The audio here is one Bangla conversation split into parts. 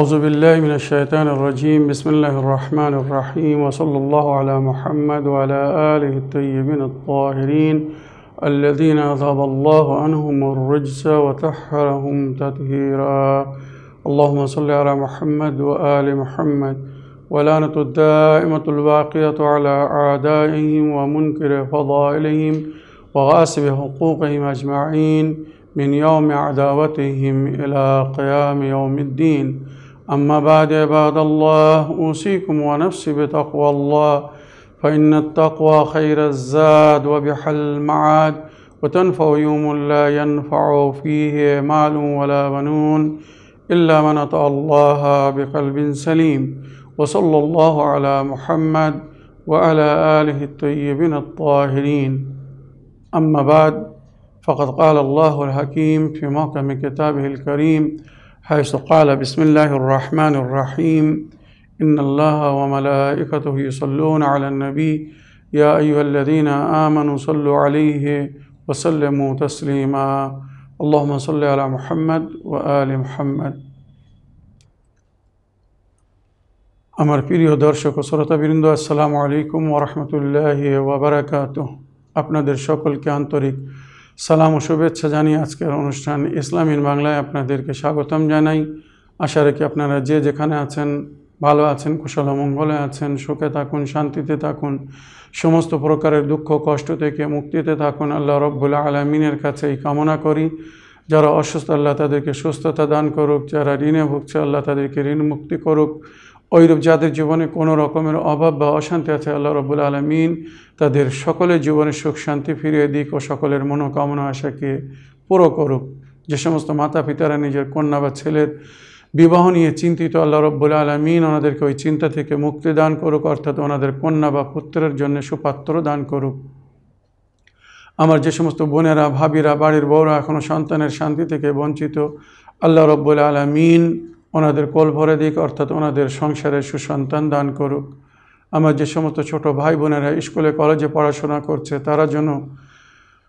أعوذ بالله من الشيطان الرجيم. بسم الله الرحمن الرحيم. وصلى الله على محمد وعلى آله الطيبين الطاهرين الذين أذهب الله عنهم الرجس وطهرهم تطهيرا. اللهم صل على محمد وآل محمد. ولعنة الدائمة الباقية على أعدائهم ومنكر فضائلهم وغاسب حقوقهم أجمعين من يوم عداوتهم إلى قيام يوم الدين. أما بعد عباد الله أوصيكم ونفسي بتقوى الله. فإن التقوى خير الزاد وبحل المعاد وتنفع يوم لا ينفع فيه مال ولا بنون إلا من أطاع الله بقلب سليم. وصلى الله على محمد وعلى آله الطيبين الطاهرين. أما بعد فقد قال الله الحكيم في محكم كتابه الكريم حيث قال بسم الله الرحمن الرحيم إن الله وملائكته يصلون على النبي يا أيها الذين آمنوا صلوا عليه وسلموا تسليما اللهم صل على محمد وآل محمد আমার প্রিয় দর্শক ও শ্রোতাবৃন্দ আসসালামু আলাইকুম ওরহমতুল্লাহ ওবরাকাত আপনাদের সকলকে আন্তরিক সালাম ও শুভেচ্ছা জানিয়ে আজকের অনুষ্ঠান ইসলামীন বাংলায় আপনাদেরকে স্বাগতম জানাই। আশা রাখি আপনারা যে যেখানে আছেন, ভালো আছেন, কুশল মঙ্গলে আছেন, সুখে থাকুন, শান্তিতে থাকুন, সমস্ত প্রকারের দুঃখ, কষ্ট থেকে মুক্তিতে থাকুন, আল্লাহ রব্বুল আলমিনের কাছে এই কামনা করি। যারা অসুস্থ, আল্লাহ তাদেরকে সুস্থতা দান করুক, যারা ঋণে ভুগছে, আল্লাহ তাদেরকে ঋণ মুক্তি করুক। ওইরূপ যাদের জীবনে কোনো রকমের অভাব বা অশান্তি আছে, আল্লাহ রবুল আলমিন তাদের সকলের জীবনে সুখ, শান্তি ফিরিয়ে দিক ও সকলের মনোকামনা আশাকে পুরো করুক। যে সমস্ত মাতা পিতারা নিজের কন্যা বা ছেলের বিবাহ নিয়ে চিন্তিত, আল্লাহ রব্বুল আলমিন ওনাদেরকে ওই চিন্তা থেকে মুক্তি দান করুক, অর্থাৎ ওনাদের কন্যা বা পুত্রের জন্য সুপাত্র দান করুক। আমার যে সমস্ত বোনেরা, ভাবিরা, বাড়ির বউরা এখনও সন্তানের শান্তি থেকে বঞ্চিত, আল্লাহ রব্বুল আলমিন ওনাদের কোল ভরে দিক, অর্থাৎ ওনাদের সংসারে সুসন্তান দান করুক। আমার যে সমস্ত ছোট ভাই বোনেরা স্কুলে, কলেজে পড়াশোনা করছে, তারা যেন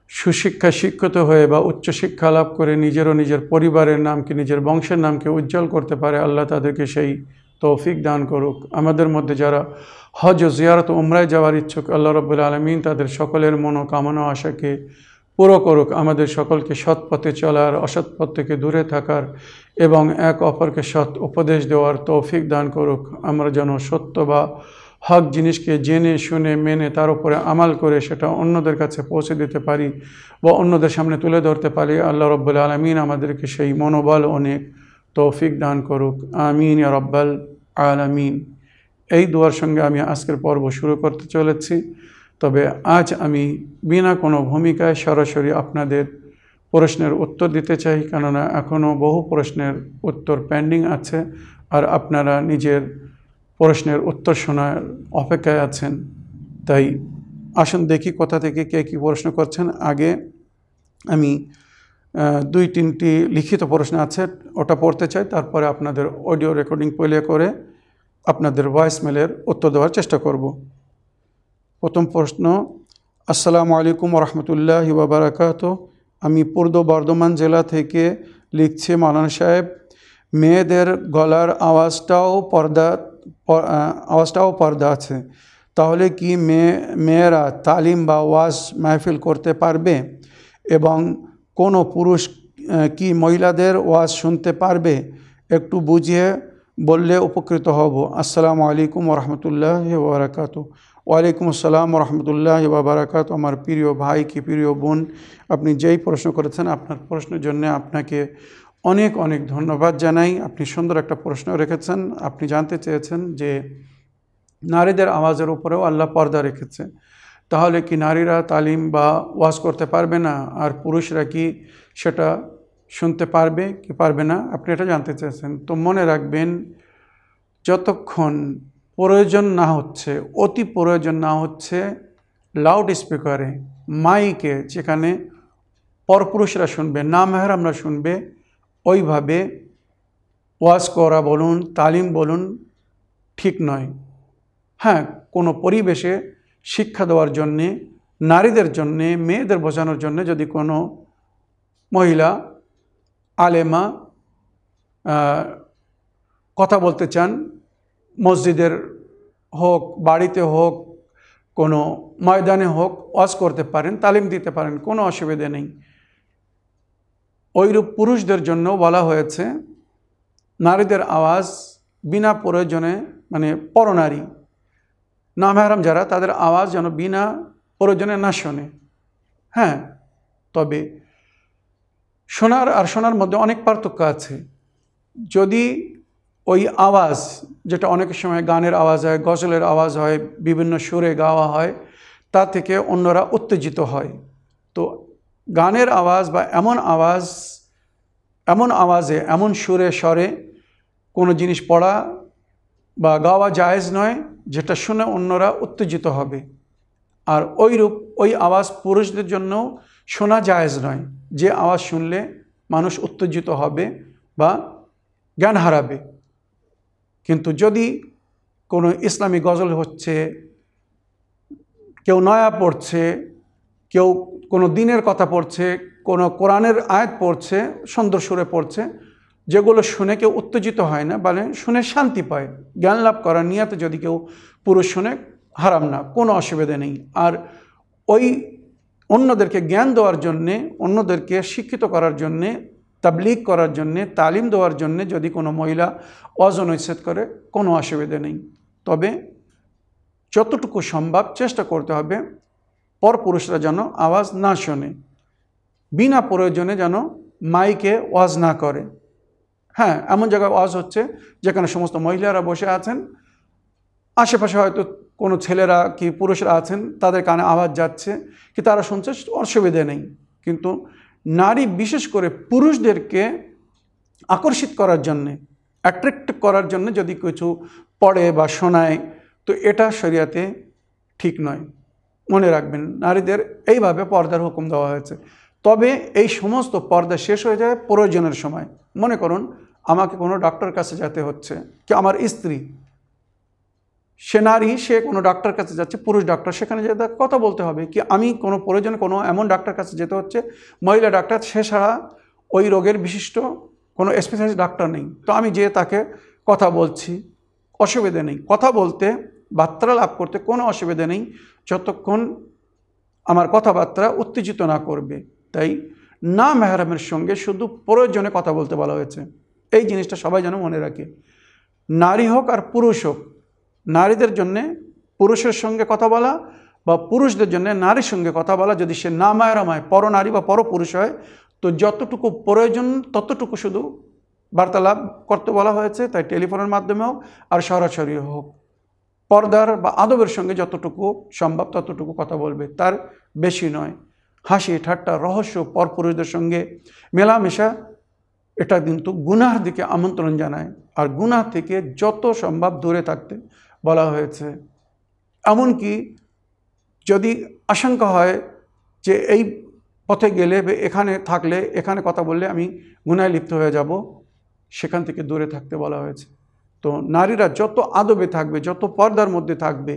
সুশিক্ষা শিক্ষিত হয়ে বা উচ্চশিক্ষা লাভ করে নিজেরও নিজের পরিবারের নামকে, নিজের বংশের নামকে উজ্জ্বল করতে পারে, আল্লাহ তাদেরকে সেই তৌফিক দান করুক। আমাদের মধ্যে যারা হজ ও জিয়ারত উমরায় যাওয়ার ইচ্ছুক, আল্লাহ রব্বুল আলমিন তাদের সকলের মনোকামনা, আশাকে পুরো করুক। আমাদের সকলকে সৎ পথে চলার, অসৎ পথ থেকে দূরে থাকার এবং এক অপরকে সৎ উপদেশ দেওয়ার তৌফিক দান করুক। আমরা যেন সত্য বা হক জিনিসকে জেনে, শুনে, মেনে, তার উপরে আমাল করে সেটা অন্যদের কাছে পৌঁছে দিতে পারি বা অন্যদের সামনে তুলে ধরতে পারি। আল্লাহ রব্বুল আলমিন আমাদেরকে সেই মনোবল অনেক তৌফিক দান করুক। আমিন রব্বাল আলামিন। এই দুয়ার সঙ্গে আমি আজকের পর্ব শুরু করতে চলেছি। তবে আজ আমি বিনা কোনো ভূমিকায় সরাসরি আপনাদের প্রশ্নের উত্তর দিতে চাই, কেননা এখনও বহু প্রশ্নের উত্তর পেন্ডিং আছে আর আপনারা নিজের প্রশ্নের উত্তর শোনার অপেক্ষায় আছেন। তাই আসুন দেখি কোথা থেকে কে কী প্রশ্ন করছেন। আগে আমি দুই তিনটি লিখিত প্রশ্ন আছে, ওটা পড়তে চাই, তারপরে আপনাদের অডিও রেকর্ডিং প্লে করে আপনাদের ভয়েস মেলের উত্তর দেওয়ার চেষ্টা করব। প্রথম প্রশ্ন, আসসালামু আলাইকুম রহমতুল্লাহ বাবরাকাত আমি পূর্ব বর্ধমান জেলা থেকে লিখছি মালানা সাহেব, মেয়েদের গলার আওয়াজটাও পর্দা আওয়াজটাও পর্দা আছে। তাহলে কি মেয়ে, মেয়েরা তালিম বা ওয়াজ মাহফিল করতে পারবে? এবং কোনো পুরুষ কি মহিলাদের ওয়াজ শুনতে পারবে? একটু বুঝিয়ে বললে উপকৃত হব। আসসালামু আলাইকুম রহমতুল্লাহ বারাকাত ওয়ালাইকুম আসসালাম রহমতুল্লাহ বারাকাত আমার প্রিয় ভাই কি প্রিয় বোন, আপনি যেই প্রশ্ন করেছেন আপনার প্রশ্নের জন্য আপনাকে অনেক অনেক ধন্যবাদ জানাই। আপনি সুন্দর একটা প্রশ্ন রেখেছেন। আপনি জানতে চেয়েছেন যে নারীদের আওয়াজের উপরেও আল্লাহ পর্দা রেখেছে। তাহলে কি নারীরা তালিম বা ওয়াজ করতে পারবে না? আর পুরুষরা কি সেটা শুনতে পারবে কি পারবে না? আপনি এটা জানতে চেয়েছেন। তো মনে রাখবেন, যতক্ষণ প্রয়োজন না হচ্ছে, অতি প্রয়োজন না হচ্ছে লাউড স্পিকারে মাইকে যেখানে পরপুরুষরা শুনবে না মেহরামরা শুনবে, ওইভাবে ওয়াজ করা বলুন, তালিম বলুন, ঠিক নয়। হ্যাঁ কোনো পরিবেশে শিক্ষা দেওয়ার জন্যে, নারীদের জন্যে, মেয়েদের বোঝানোর জন্য যদি কোনো মহিলা, আলেমা কথা বলতে চান মসজিদের হোক, বাড়িতে হোক, কোনো ময়দানে হোক, ওয়াজ করতে পারেন, তালিম দিতে পারেন, কোনো অসুবিধে নেই। ওইরূপ পুরুষদের জন্য বলা হয়েছে, নারীদের আওয়াজ বিনা প্রয়োজনে মানে পরনারী, নামেহারাম যারা, তাদের আওয়াজ যেন বিনা প্রয়োজনে না শোনে। হ্যাঁ তবে শোনার আর শোনার মধ্যে অনেক পার্থক্য আছে। যদি ওই আওয়াজ, যেটা অনেক সময় গানের আওয়াজ হয়, গজলের আওয়াজ হয়, বিভিন্ন সুরে গাওয়া হয়, তা থেকে অন্যরা উত্তেজিত হয়। তো গানের আওয়াজ বা এমন আওয়াজ, এমন আওয়াজে, এমন সুরে স্বরে কোনো জিনিস পড়া বা গাওয়া জায়েজ নয়, যেটা শুনে অন্যরা উত্তেজিত হবে। আর ওই রূপ ওই আওয়াজ পুরুষদের জন্য শোনা জায়েজ নয়। যে আওয়াজ শুনলে মানুষ উত্তেজিত হবে বা জ্ঞান হারাবে। কিন্তু যদি কোনো ইসলামী গজল হচ্ছে, কেউ নয়া পড়ছে, কেউ কোনো দিনের কথা পড়ছে, কোনো কোরআনের আয়াত পড়ছে সুন্দর সুরে পড়ছে, যেগুলো শুনে কেউ উত্তেজিত হয় না, বলে শুনে শান্তি পায়, জ্ঞান লাভ করার নিয়াতে যদি কেউ পুরুষ শুনে, হারাম না, কোনো অসুবিধা নেই। আর ওই অন্যদেরকে জ্ঞান দেওয়ার জন্যে, অন্যদেরকে শিক্ষিত করার জন্যে তাবলিগ করার জন্যে, তালিম দেওয়ার জন্যে যদি কোনো মহিলা অজনৈচ্ছেদ করে, কোনো অসুবিধা নেই। তবে যতটুকু সম্ভব চেষ্টা করতে হবে পরপুরুষরা যেন আওয়াজ না শোনে, বিনা প্রয়োজনে যেন মাইকে ওয়াজ না করে। হ্যাঁ এমন জায়গায় ওয়াজ হচ্ছে যেখানে সমস্ত মহিলারা বসে আছেন, আশেপাশে হয়তো কোনো ছেলেরা কি পুরুষরা আছেন, তাদের কানে আওয়াজ যাচ্ছে, কি তারা শুনছে, অসুবিধে নেই। কিন্তু নারী বিশেষ করে পুরুষদেরকে আকর্ষিত করার জন্যে অ্যাট্রাক্ট করার জন্য যদি কিছু পড়ে বা শোনায়, তো এটা শরিয়াতে ঠিক নয়। মনে রাখবেন, নারীদের এইভাবে পর্দার হুকুম দেওয়া হয়েছে। তবে এই সমস্ত পর্দা শেষ হয়ে যায় প্রয়োজনের সময়। মনে করুন, আমাকে কোনো ডক্টর কাছে যেতে হচ্ছে, কি আমার স্ত্রী সে নারী, সে কোনো ডাক্তার কাছে যাচ্ছে, পুরুষ ডাক্তার, সেখানে যেতে কথা বলতে হবে কি আমি কোনো প্রয়োজনে কোনো এমন ডাক্তার কাছে যেতে হচ্ছে, মহিলা ডাক্তার, সে ছাড়া ওই রোগের বিশিষ্ট কোনো স্পেশালিস্ট ডাক্তার নেই। তো আমি যে তাকে কথা বলছি, অসুবিধে নেই। কথা বলতে, বার্তা লাভ করতে কোনো অসুবিধা নেই, যতক্ষণ আমার কথাবার্তা উত্তেজিত না করবে। তাই না মেহরামের সঙ্গে শুধু প্রয়োজনে কথা বলতে বলা হয়েছে। এই জিনিসটা সবাই যেন মনে রাখে। নারী হোক আর পুরুষ হোক নারীদের জন্যে পুরুষের সঙ্গে কথা বলা বা পুরুষদের জন্য নারীর সঙ্গে কথা বলা, যদি সে না মায়েরাম হয় পরনারী বা পরপুরুষ হয়, তো যতটুকু প্রয়োজন ততটুকু শুধু বার্তালাপ করতে বলা হয়েছে, তাই টেলিফোনের মাধ্যমে হোক আর সরাসরি হোক। পর্দার বা আদবের সঙ্গে যতটুকু সম্ভব ততটুকু কথা বলবে, তার বেশি নয়। হাসি, ঠাট্টা, রহস্য, পরপুরুষদের সঙ্গে মেলামেশা, এটা কিন্তু গুনার দিকে আমন্ত্রণ জানায়। আর গুনা থেকে যত সম্ভব দূরে থাকতে। বলা হয়েছে। এমনকি যদি আশঙ্কা হয় যে এই পথে গেলে এখানে থাকলে, এখানে কথা বললে আমি গুনায় লিপ্ত হয়ে যাব, সেখান থেকে দূরে থাকতে বলা হয়েছে। তো নারীরা যত আদবে থাকবে, যত পর্দার মধ্যে থাকবে,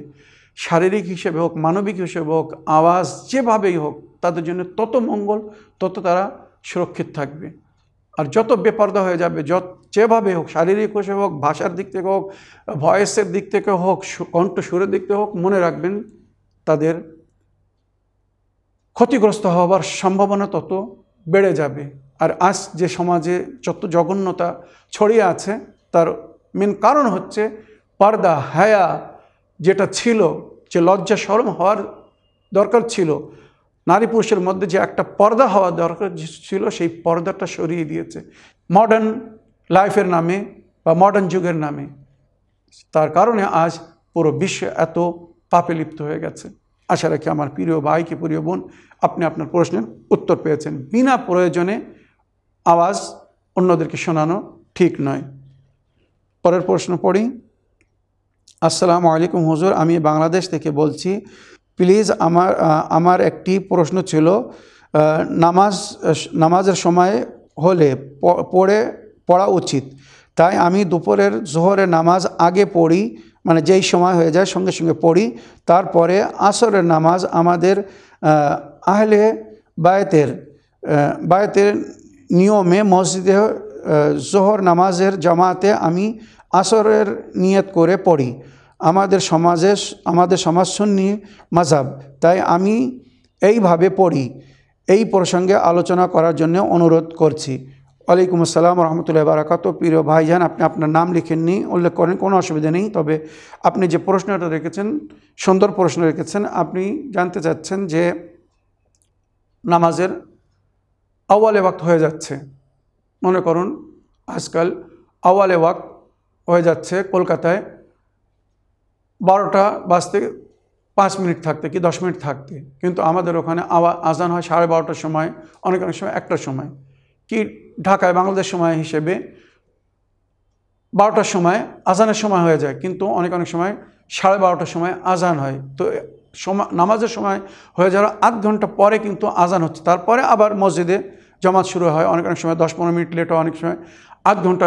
শারীরিক হিসেবে হোক, মানবিক হিসেবে হোক, আওয়াজ যেভাবেই হোক, তাদের জন্য তত মঙ্গল, তত তারা সুরক্ষিত থাকবে। আর যত বেপর্দা হয়ে যাবে, যত যেভাবে হোক, শারীরিক হিসেবে হোক, ভাষার দিক থেকে হোক, ভয়েসের দিক থেকে হোক কণ্ঠ সুরের দিক থেকে হোক, মনে রাখবেন তাদের ক্ষতিগ্রস্ত হওয়ার সম্ভাবনা তত বেড়ে যাবে। আর আজ যে সমাজে যত জঘন্যতা ছড়িয়ে আছে, তার মেন কারণ হচ্ছে পর্দা, হায়া যেটা ছিল, যে লজ্জা সরম হওয়ার দরকার ছিল। নারী পুরুষের মধ্যে যে একটা পর্দা হওয়া দরকার ছিল, সেই পর্দাটা সরিয়ে দিয়েছে। মডার্ন লাইফের নামে বা মডার্ন যুগের নামে। তার কারণে আজ পুরো বিশ্ব এত পাপে লিপ্ত হয়ে গেছে। আশা রাখি আমার প্রিয় ভাই কি প্রিয় বোন, আপনি আপনার প্রশ্নের উত্তর পেয়েছেন। বিনা প্রয়োজনে আওয়াজ অন্যদেরকে শোনানো ঠিক নয়। পরের প্রশ্ন পড়ি। আসসালামু আলাইকুম হুজুর, আমি বাংলাদেশ থেকে বলছি, প্লিজ আমার আমার একটি প্রশ্ন ছিল নামাজ, নামাজের সময় হলে পড়ে পড়া উচিত। তাই আমি দুপুরের জোহরের নামাজ আগে পড়ি মানে যেই সময় হয়ে যায় সঙ্গে সঙ্গে পড়ি। তারপরে আসরের নামাজ আমাদের আহলে বায়তের বায়তের নিয়মে মসজিদে জোহর নামাজের জামাতে আমি আসরের নিয়ত করে পড়ি। আমাদের সমাজে, আমাদের সমাজ সুন্নি মাঝাব তাই আমি এইভাবে পড়ি। এই প্রসঙ্গে আলোচনা করার জন্য অনুরোধ করছি। ওয়ালাইকুম আসসালাম রহমতুল্লাহ বারাকাত প্রিয় ভাইজান, আপনি আপনার নাম লিখেননি, উল্লেখ করেন, কোনো অসুবিধা নেই। তবে আপনি যে প্রশ্নটা রেখেছেন, সুন্দর প্রশ্ন রেখেছেন, আপনি জানতে চাচ্ছেন যে নামাজের আওয়ালে ওয়াক্ত হয়ে যাচ্ছে। মনে করুন, আজকাল আওয়ালে ওয়াক্ত হয়ে যাচ্ছে কলকাতায় বারোটা বাজতে পাঁচ মিনিট থাকতে কি দশ মিনিট থাকতে। কিন্তু আমাদের ওখানে আওয়া আজান হয় সাড়ে বারোটার সময়, অনেক অনেক সময় একটার সময়। কি ঢাকায় বাংলাদেশ সময় হিসেবে বারোটার সময় আজানের সময় হয়ে যায়, কিন্তু অনেক অনেক সময় সাড়ে বারোটার সময় আজান হয়। তো সময় নামাজের সময় হয়ে যাওয়ার আধ ঘণ্টা পরে কিন্তু আজান হচ্ছে। তারপরে আবার মসজিদে জমাত শুরু হয়, অনেক অনেক সময় দশ পনেরো মিনিট লেট হয়, অনেক সময় আধ ঘণ্টা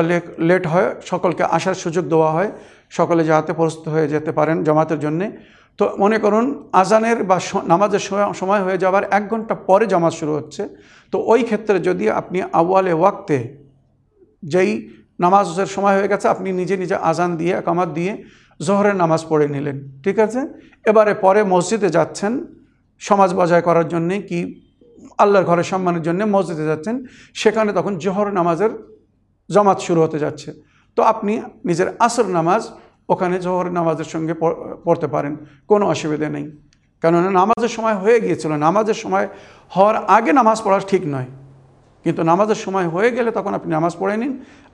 লেট হয়। সকলকে আসার সুযোগ দেওয়া হয়। সকলে যাতে প্রস্তুত হয়ে যেতে পারেন জমাতের জন্যে। তো মনে করুন, আজানের বা নামাজের সময় হয়ে যাওয়ার এক ঘণ্টা পরে জামাত শুরু হচ্ছে। তো ওই ক্ষেত্রে যদি আপনি আওয়ালে ওয়াক্তে যেই নামাজের সময় হয়ে গেছে, আপনি নিজে নিজে আজান দিয়ে, একামাত দিয়ে জোহরের নামাজ পড়ে নিলেন, ঠিক আছে? এবারে পরে মসজিদে যাচ্ছেন, সমাজ বজায় করার জন্যে কি আল্লাহর ঘরের সম্মানের জন্য মসজিদে যাচ্ছেন, সেখানে তখন জোহর নামাজের জমাত শুরু হতে যাচ্ছে। তো আপনি নিজের আসর নামাজ ওখানে জোহর নামাজের সঙ্গে পড়তে পারেন, কোনো অসুবিধা নেই। কেননা নামাজের সময় হয়ে গিয়েছিল, নামাজের সময় হওয়ার আগে নামাজ পড়া ঠিক নয়। কিন্তু নামাজের সময় হয়ে গেলে তখন আপনি নামাজ পড়ে নিন,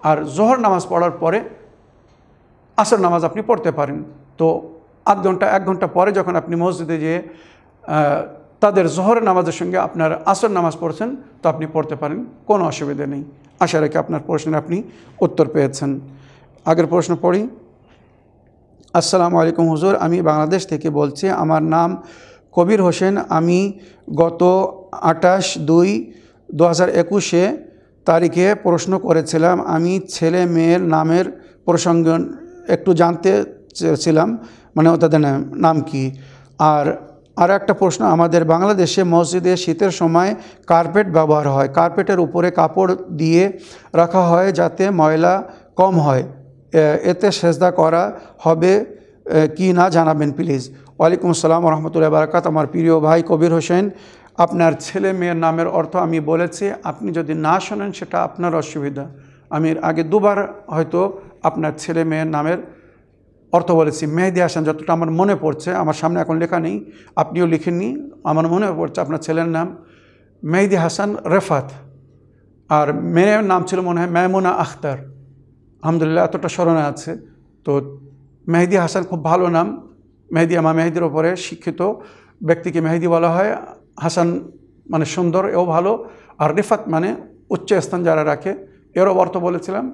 আর জোহর নামাজ পড়ার পরে আসর নামাজ আপনি পড়তে পারেন। তো আধ ঘণ্টা, এক ঘণ্টা পরে যখন আপনি মসজিদে যেয়ে তাদের জোহর নামাজের সঙ্গে আপনার আসর নামাজ পড়ছেন, তো আপনি পড়তে পারেন, কোনো অসুবিধা নেই। আশা রেখে আপনার প্রশ্নের আপনি উত্তর পেয়েছেন। আগের প্রশ্ন পড়ি। আসসালামু আলাইকুম হুজুর, আমি বাংলাদেশ থেকে বলছি, আমার নাম কবির হোসেন। আমি গত আটাশ দুই দু হাজার একুশে তারিখে প্রশ্ন করেছিলাম, আমি ছেলে মেয়ের নামের প্রসঙ্গ একটু জানতে চেয়েছিলাম মানে তাদের নাম কি? আর আর একটা প্রশ্ন, আমাদের বাংলাদেশে মসজিদে শীতের সময় কার্পেট ব্যবহার হয়, কার্পেটের উপরে কাপড় দিয়ে রাখা হয় যাতে ময়লা কম হয়। এতে সেজদা করা হবে কি না জানাবেন প্লিজ ওয়ালাইকুম আসসালাম রহমতুল্লাহ বারাকাত আমার প্রিয় ভাই কবির হোসেন, আপনার ছেলে মেয়ের নামের অর্থ আমি বলেছি, আপনি যদি না শোনেন সেটা আপনার অসুবিধা। আমি আগে দুবার হয়তো আপনার ছেলে মেয়ের নামের অর্থ বলেছি। মেহেদি হাসান যতটা আমার মনে পড়ছে, আমার সামনে এখন লেখা নেই, আপনিও লিখেননি, আমার মনে পড়ছে আপনার ছেলের নাম মেহেদি হাসান রেফাত। আর মেয়ের নাম ছিল মনে হয় মেমুনা আখতার। আলহামদুলিল্লাহ, এতটা স্মরণে আছে। তো মেহেদি হাসান খুব ভালো নাম। মেহেদি আমা মেহেদির ওপরে শিক্ষিত ব্যক্তিকে মেহেদি বলা হয়। হাসান মানে সুন্দর, এও ভালো। আর রেফাত মানে উচ্চ স্থান যারা রাখে, এরও অর্থ বলেছিলাম।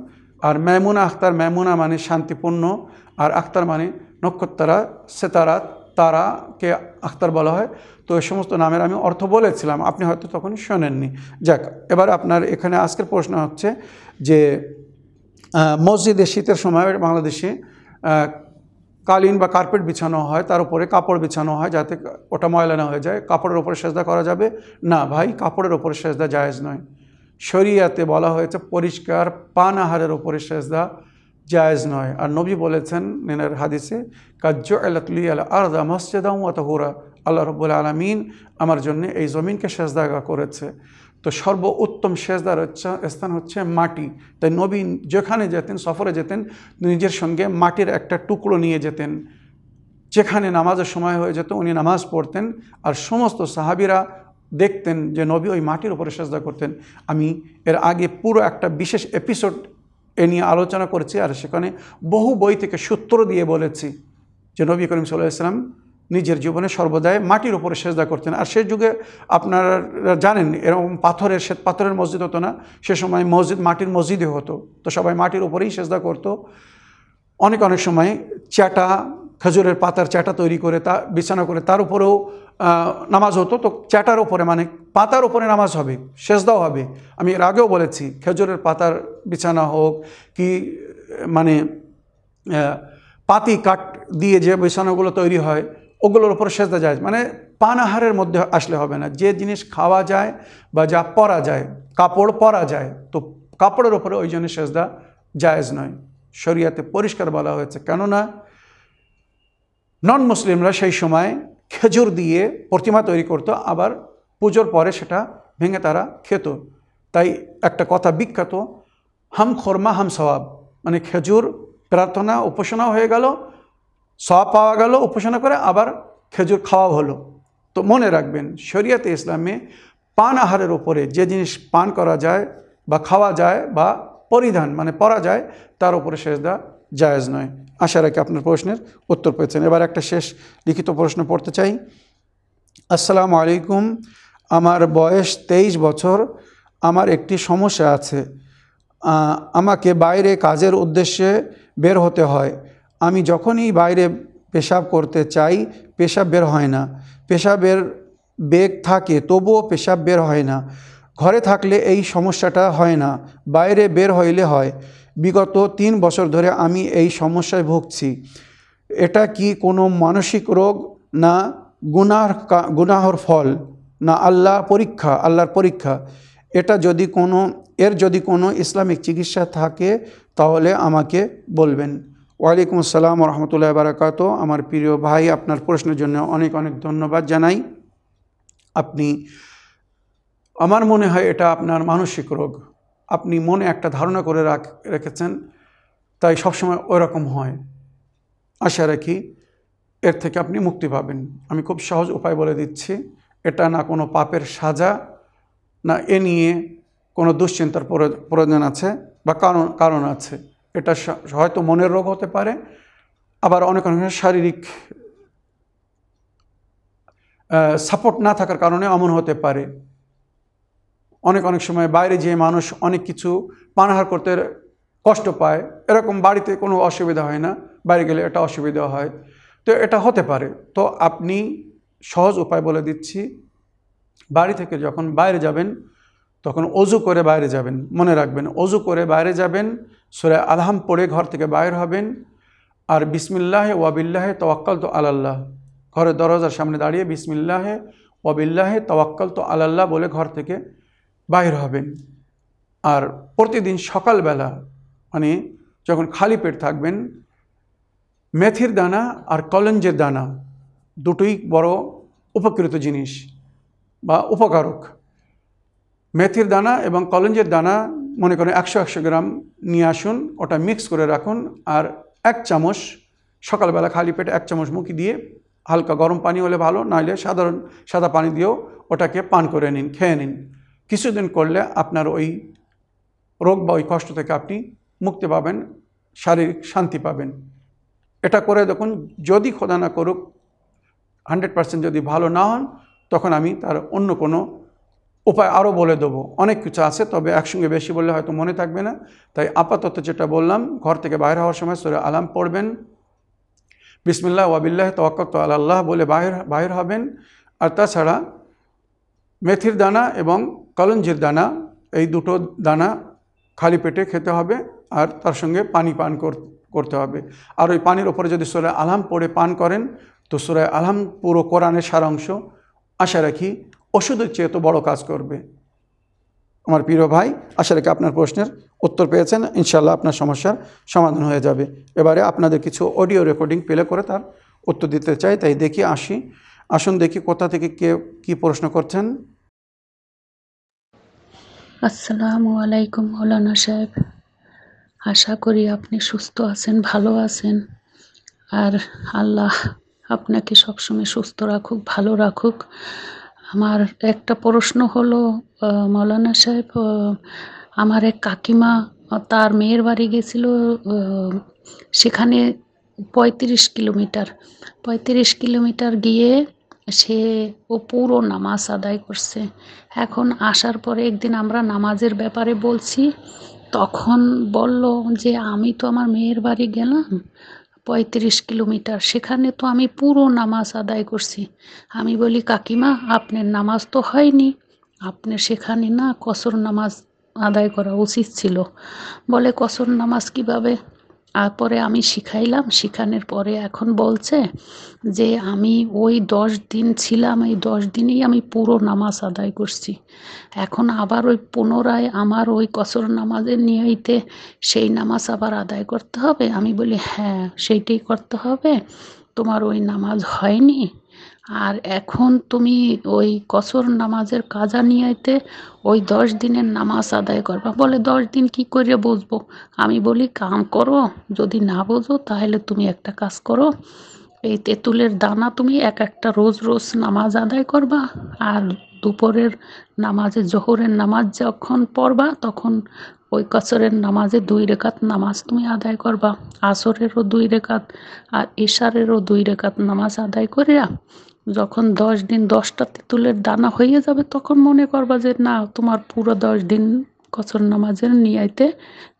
আর মেমুনা আখতার, মেমুনা মানে শান্তিপূর্ণ। আর আখতার মানে নক্ষত্রা সেতারা, তারাকে আখতার বলা হয়। তো এই সমস্ত নামের আমি অর্থ বলেছিলাম। আপনি হয়তো তখন শোনেননি। যাক, এবার আপনার এখানে আজকের প্রশ্ন হচ্ছে যে মসজিদে শীতের সময় বাংলাদেশে কালীন বা কার্পেট বিছানো হয়, তার উপরে কাপড় বিছানো হয় যাতে ওটা ময়লা না হয়ে যায়। কাপড়ের ওপরে সেজদা করা যাবে? না ভাই, কাপড়ের ওপরে সেজদা জায়েজ নয়। শরিয়াতে বলা হয়েছে পরিষ্কার পান আহারের ওপরে সেজদা জায়েজ নয়। আর নবী বলেছেন নেনের হাদিসে কাজ্য আল্লাতলি আল আরদা মসজিদাম হুরা আল্লাহ রব্বুল আলমিন আমার জন্য এই জমিনকে সেজদাগা করেছে। তো সর্ব উত্তম হচ্ছে স্থান হচ্ছে মাটি। তাই নবী যেখানে যেতেন, সফরে যেতেন, নিজের সঙ্গে মাটির একটা টুকরো নিয়ে যেতেন। যেখানে নামাজের সময় হয়ে যেত, উনি নামাজ পড়তেন। আর সমস্ত সাহাবিরা দেখতেন যে নবী ওই মাটির উপরে সেজদা করতেন। আমি এর আগে পুরো একটা বিশেষ এপিসোড এ নিয়ে আলোচনা করেছি, আর সেখানে বহু বই থেকে সূত্র দিয়ে বলেছি যে নবী করিম সাল্লাহ ইসলাম নিজের জীবনে সর্বদাই মাটির উপরে সেজদা করতেন। আর সে যুগে আপনারা জানেন, এরকম পাথরের শ্বেত পাথরের মসজিদ হতো না। সে সময় মসজিদ মাটির মসজিদে হতো। তো সবাই মাটির উপরেই সেজদা করত। অনেক অনেক সময় চ্যাটা, খেজুরের পাতার চ্যাটা তৈরি করে তা, বিছানা করে তার উপরেও নামাজ হতো। তো চ্যাটার উপরে মানে পাতার উপরে নামাজ হবে, সেজদাও হবে। আমি এর আগেও বলেছি, খেজুরের পাতার বিছানা হোক কি মানে পাতি কাঠ দিয়ে যে বিছানাগুলো তৈরি হয় ওগুলোর উপর সেজদা যায়। মানে পানাহারের মধ্যে আসলে হবে না। যে জিনিস খাওয়া যায় বা যা পরা যায়, কাপড় পরা যায়, তো কাপড়ের ওপরে ওই জন্য সেজদা জায়েজ নয়। শরিয়াতে পরিষ্কার বলা হয়েছে। কেননা নন মুসলিমরা সেই সময় খেজুর দিয়ে প্রতিমা তৈরি করতো, আবার পুজোর পরে সেটা ভেঙে তারা খেত। তাই একটা কথা বিখ্যাত, হাম খোরমা হাম সওয়াব। মানে খেজুর প্রার্থনা, উপাসনা হয়ে গেল সওয়াব পাওয়া গেল, উপাসনা করে আবার খেজুর খাওয়া হলো। তো মনে রাখবেন, শরিয়াতে ইসলামে পান আহারের ওপরে যে জিনিস পান করা যায় বা খাওয়া যায় বা পরিধান মানে পরা যায়, তার উপরে সেজদা জায়েজ নয়। আশা রাখি আপনার প্রশ্নের উত্তর পেয়েছেন। এবার একটা শেষ লিখিত প্রশ্ন পড়তে চাই। আসসালামু আলাইকুম, আমার বয়স তেইশ বছর, আমার একটি সমস্যা আছে। আমাকে বাইরে কাজের উদ্দেশ্যে বের হতে হয়। আমি যখনই বাইরে পেশাব করতে চাই, পেশাব বের হয় না। পেশাবের বেগ থাকে, তবুও পেশাব বের হয় না। ঘরে থাকলে এই সমস্যাটা হয় না, বাইরে বের হইলে হয়। বিগত তিন বছর ধরে আমি এই সমস্যায় ভুগছি। এটা কি কোনো মানসিক রোগ না গুনার গুনাহর ফল? না আল্লাহ পরীক্ষা, আল্লাহর পরীক্ষা। এটা যদি কোনো, এর যদি কোনো ইসলামিক চিকিৎসা থাকে, তাহলে আমাকে বলবেন। ওয়ালাইকুম আসসালাম রহমতুল্লাহ বারাকাত। আমার প্রিয় ভাই, আপনার প্রশ্নের জন্য অনেক অনেক ধন্যবাদ জানাই। আপনি, আমার মনে হয় এটা আপনার মানসিক রোগ। আপনি মনে একটা ধারণা করে রাখ, রেখেছেন, তাই সবসময় ওই রকম হয়। আশা রাখি এর থেকে আপনি মুক্তি পাবেন। আমি খুব সহজ উপায় বলে দিচ্ছি, এটা না কোনো পাপের সাজা, না এ নিয়ে কোনো দুশ্চিন্তার প্রয়োজন আছে বা কারণ কারণ আছে। এটা হয়তো মনের রোগ হতে পারে, আবার অনেক অনেক শারীরিক সাপোর্ট না থাকার কারণে এমন হতে পারে। অনেক অনেক সময় বাইরে যেয়ে মানুষ অনেক কিছু পানাহার করতে কষ্ট পায়, এরকম বাড়িতে কোনো অসুবিধা হয় না, বাইরে গেলে এটা অসুবিধা হয়, তো এটা হতে পারে। তো আপনি সহজ উপায় বলে দিচ্ছি, বাড়ি থেকে যখন বাইরে যাবেন, তখন অজু করে বাইরে যাবেন, মনে রাখবেন, অজু করে বাইরে যাবেন সুরে আলহাম পড়ে ঘর থেকে বাইর হবেন। আর বিসমিল্লাহে ওয়াবিল্লাহে তওয়াক্কাল তো আলাল্লাহ। ঘরের দরজার সামনে দাঁড়িয়ে বিসমিল্লাহে ওয়াবিল্লাহে তওয়াক্কাল তো আলাল্লাহ বলে ঘর থেকে বাইর হবেন। আর প্রতিদিন সকালবেলা মানে যখন খালি পেট থাকবেন, মেথির দানা আর কলঞ্জের দানা দুটোই বড় উপকৃত জিনিস বা উপকারক। মেথির দানা এবং কলঞ্জের দানা মনে করেন একশো একশো গ্রাম নিয়ে আসুন, ওটা মিক্স করে রাখুন আর এক চামচ সকালবেলা খালি পেটে এক চামচ মুখি দিয়ে হালকা গরম পানি হলে ভালো নাহলে সাধারণ সাদা পানি দিয়েও ওটাকে পান করে নিন, খেয়ে নিন। কিছুদিন করলে আপনার ওই রোগ বা ওই কষ্ট থেকে আপনি মুক্তি পাবেন, শারীরিক শান্তি পাবেন। এটা করে দেখুন, যদি খোদা না করুক হান্ড্রেড পার্সেন্ট যদি ভালো না হন, তখন আমি তার অন্য কোনো উপায় আরও বলে দেবো। অনেক কিছু আছে, তবে একসঙ্গে বেশি বললে হয়তো মনে থাকবে না। তাই আপাতত যেটা বললাম, ঘর থেকে বাইরে হওয়ার সময় সরে আলাম পড়বেন। বিসমিল্লাহ ওয়াবিল্লাহ তওয়াক্কাত আল্লাহ বলে বাহির বাহির হবেন। আর তাছাড়া মেথির দানা এবং কলঞ্জির দানা, এই দুটো দানা খালি পেটে খেতে হবে আর তার সঙ্গে পানি পান কর- করতে হবে। আর ওই পানির ওপরে যদি সোরায় আলহাম পড়ে পান করেন, তো সোরায় আলহাম পুরো কোরআনের সারাংশ। আশা রাখি ওষুধের চেয়ে তো বড় কাজ করবে। আমার প্রিয় ভাই, আশা রাখি আপনার প্রশ্নের উত্তর পেয়েছেন। ইনশাল্লাহ আপনার সমস্যার সমাধান হয়ে যাবে। এবারে আপনাদের কিছু অডিও রেকর্ডিং প্লে করে তার উত্তর দিতে চাই, তাই দেখি, আসি। আসুন দেখি কোথা থেকে কে, কী প্রশ্ন করছেন। আসসালামু আলাইকুম, মৌলানা সাহেব। আশা করি আপনি সুস্থ আছেন, ভালো আছেন। আর আল্লাহ আপনাকে সবসময় সুস্থ রাখুক, ভালো রাখুক। আমার একটা প্রশ্ন হলো মৌলানা সাহেব আমার এক কাকিমা তার মেয়ের বাড়ি গেছিল সেখানে পঁয়ত্রিশ কিলোমিটার। পঁয়ত্রিশ কিলোমিটার গিয়ে সে ও পুরো নামাজ আদায় করছে। এখন আসার পরে একদিন আমরা নামাজের ব্যাপারে বলছি, তখন বলল যে, আমি তো আমার মেয়ের বাড়ি গেলাম পঁয়ত্রিশ কিলোমিটার। সেখানে তো আমি পুরো নামাজ আদায় করছি। আমি বলি, কাকিমা, আপনার নামাজ তো হয়নি। আপনার সেখানে না কসর নামাজ আদায় করা উচিত ছিল। বলে, কসর নামাজ কীভাবে? তারপরে আমি শিখাইলাম। শিখানোর পরে এখন বলছে যে আমি ওই দশ দিন ছিলাম, এই দশ দিনেই আমি পুরো নামাজ আদায় করছি। এখন আবার ওই পুনরায় আমার ওই কসর নামাজের নিয়েইতে সেই নামাজ আবার আদায় করতে হবে। আমি বলি হ্যাঁ সেইটাই করতে হবে। তোমার ওই নামাজ হয়নি আর এখন তুমি ওই কসর নামাজের কাজা নিয়েতে ওই দশ দিনের নামাজ আদায় করবা। বলে, দশ দিন কি করে বুঝব আমি বলি, কাম করো, যদি না বোঝো তাহলে তুমি একটা কাজ করো। এই তেঁতুলের দানা তুমি এক একটা রোজ রোজ নামাজ আদায় করবা আর দুপুরের নামাজে জোহরের নামাজ যখন পড়বা তখন ওই কসরের নামাজে দুই রেখাত নামাজ তুমি আদায় করবা। আসরেরও দুই রেখাত আর ইশারেরও দুই রেখাত নামাজ আদায় করিয়া যখন দশ দিন দশটা তেঁতুলের দানা হয়ে যাবে, তখন মনে করবা যে, না, তোমার পুরো দশ দিন কসর নামাজের নিয়াইতে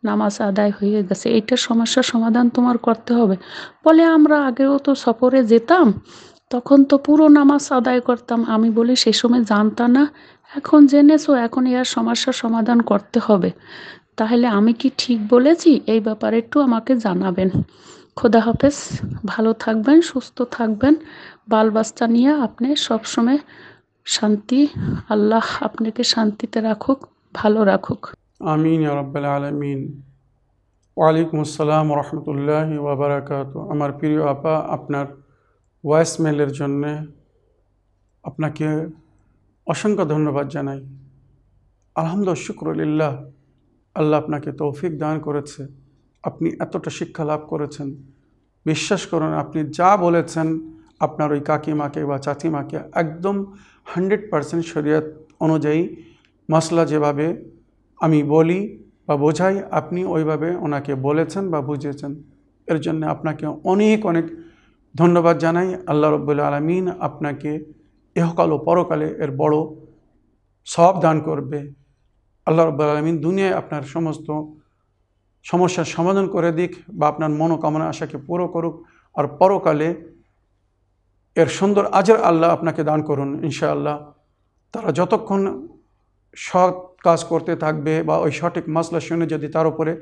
নামাজ আদায় হয়ে গেছে। এইটা সমস্যার সমাধান তোমার করতে হবে। বলে, আমরা আগেও তো সফরে যেতাম, তখন তো পুরো নামাজ আদায় করতাম। আমি বলি, সে সময় জানতা না। এখন জেনেছো, এখন ইয়ার সমস্যার সমাধান করতে হবে। তাহলে আমি কি ঠিক বলেছি? এই ব্যাপারে একটু আমাকে জানাবেন। খোদা হাফেজ। ভালো থাকবেন, সুস্থ থাকবেন। বাল বাচ্চা নিয়ে আপনি সবসময় শান্তি, আল্লাহ আপনাকে শান্তিতে রাখুক, ভালো রাখুক। আমিন রব্বাল আলমিন। ওয়ালাইকুম আসসালাম রহমতুল্লাহ ওবরাকাত আমার প্রিয় আপা, আপনার ভয়েস মেলের জন্যে আপনাকে অসংখ্য ধন্যবাদ জানাই। আলহামদুলিল্লাহ, শুক্রলিল্লাহ, আল্লাহ আপনাকে তৌফিক দান করেছে। আপনি এতটা শিক্ষা লাভ করেছেন। বিশ্বাস করুন, আপনি যা বলেছেন আপনার ওই কাকিমাকে বা চাচিমাকে একদম হান্ড্রেড পারসেন্ট শরীয়ত অনুযায়ী মশলা যেভাবে আমি বলি বা বোঝাই আপনি ওইভাবে ওনাকে বলেছেন বা বুঝিয়েছেন এর জন্য আপনাকে অনেক অনেক ধন্যবাদ জানাই। আল্লাহ রব্বুল আলমিন আপনাকে ইহকাল ও পরকালে এর বড় সব দান করবে। আল্লাহ রব্বুল আলমিন দুনিয়ায় আপনার সমস্ত সমস্যার সমাধান করে দিক বা আপনার মনোকামনা আশাকে পুরো করুক। আর পরকালে এর সুন্দর আজর আল্লাহ আপনাকে দান করুন, ইনশাআল্লাহ। তারা যতক্ষণ সৎ কাজ করতে থাকবে বা ওই সঠিক মশলা শুনে যদি তার উপরে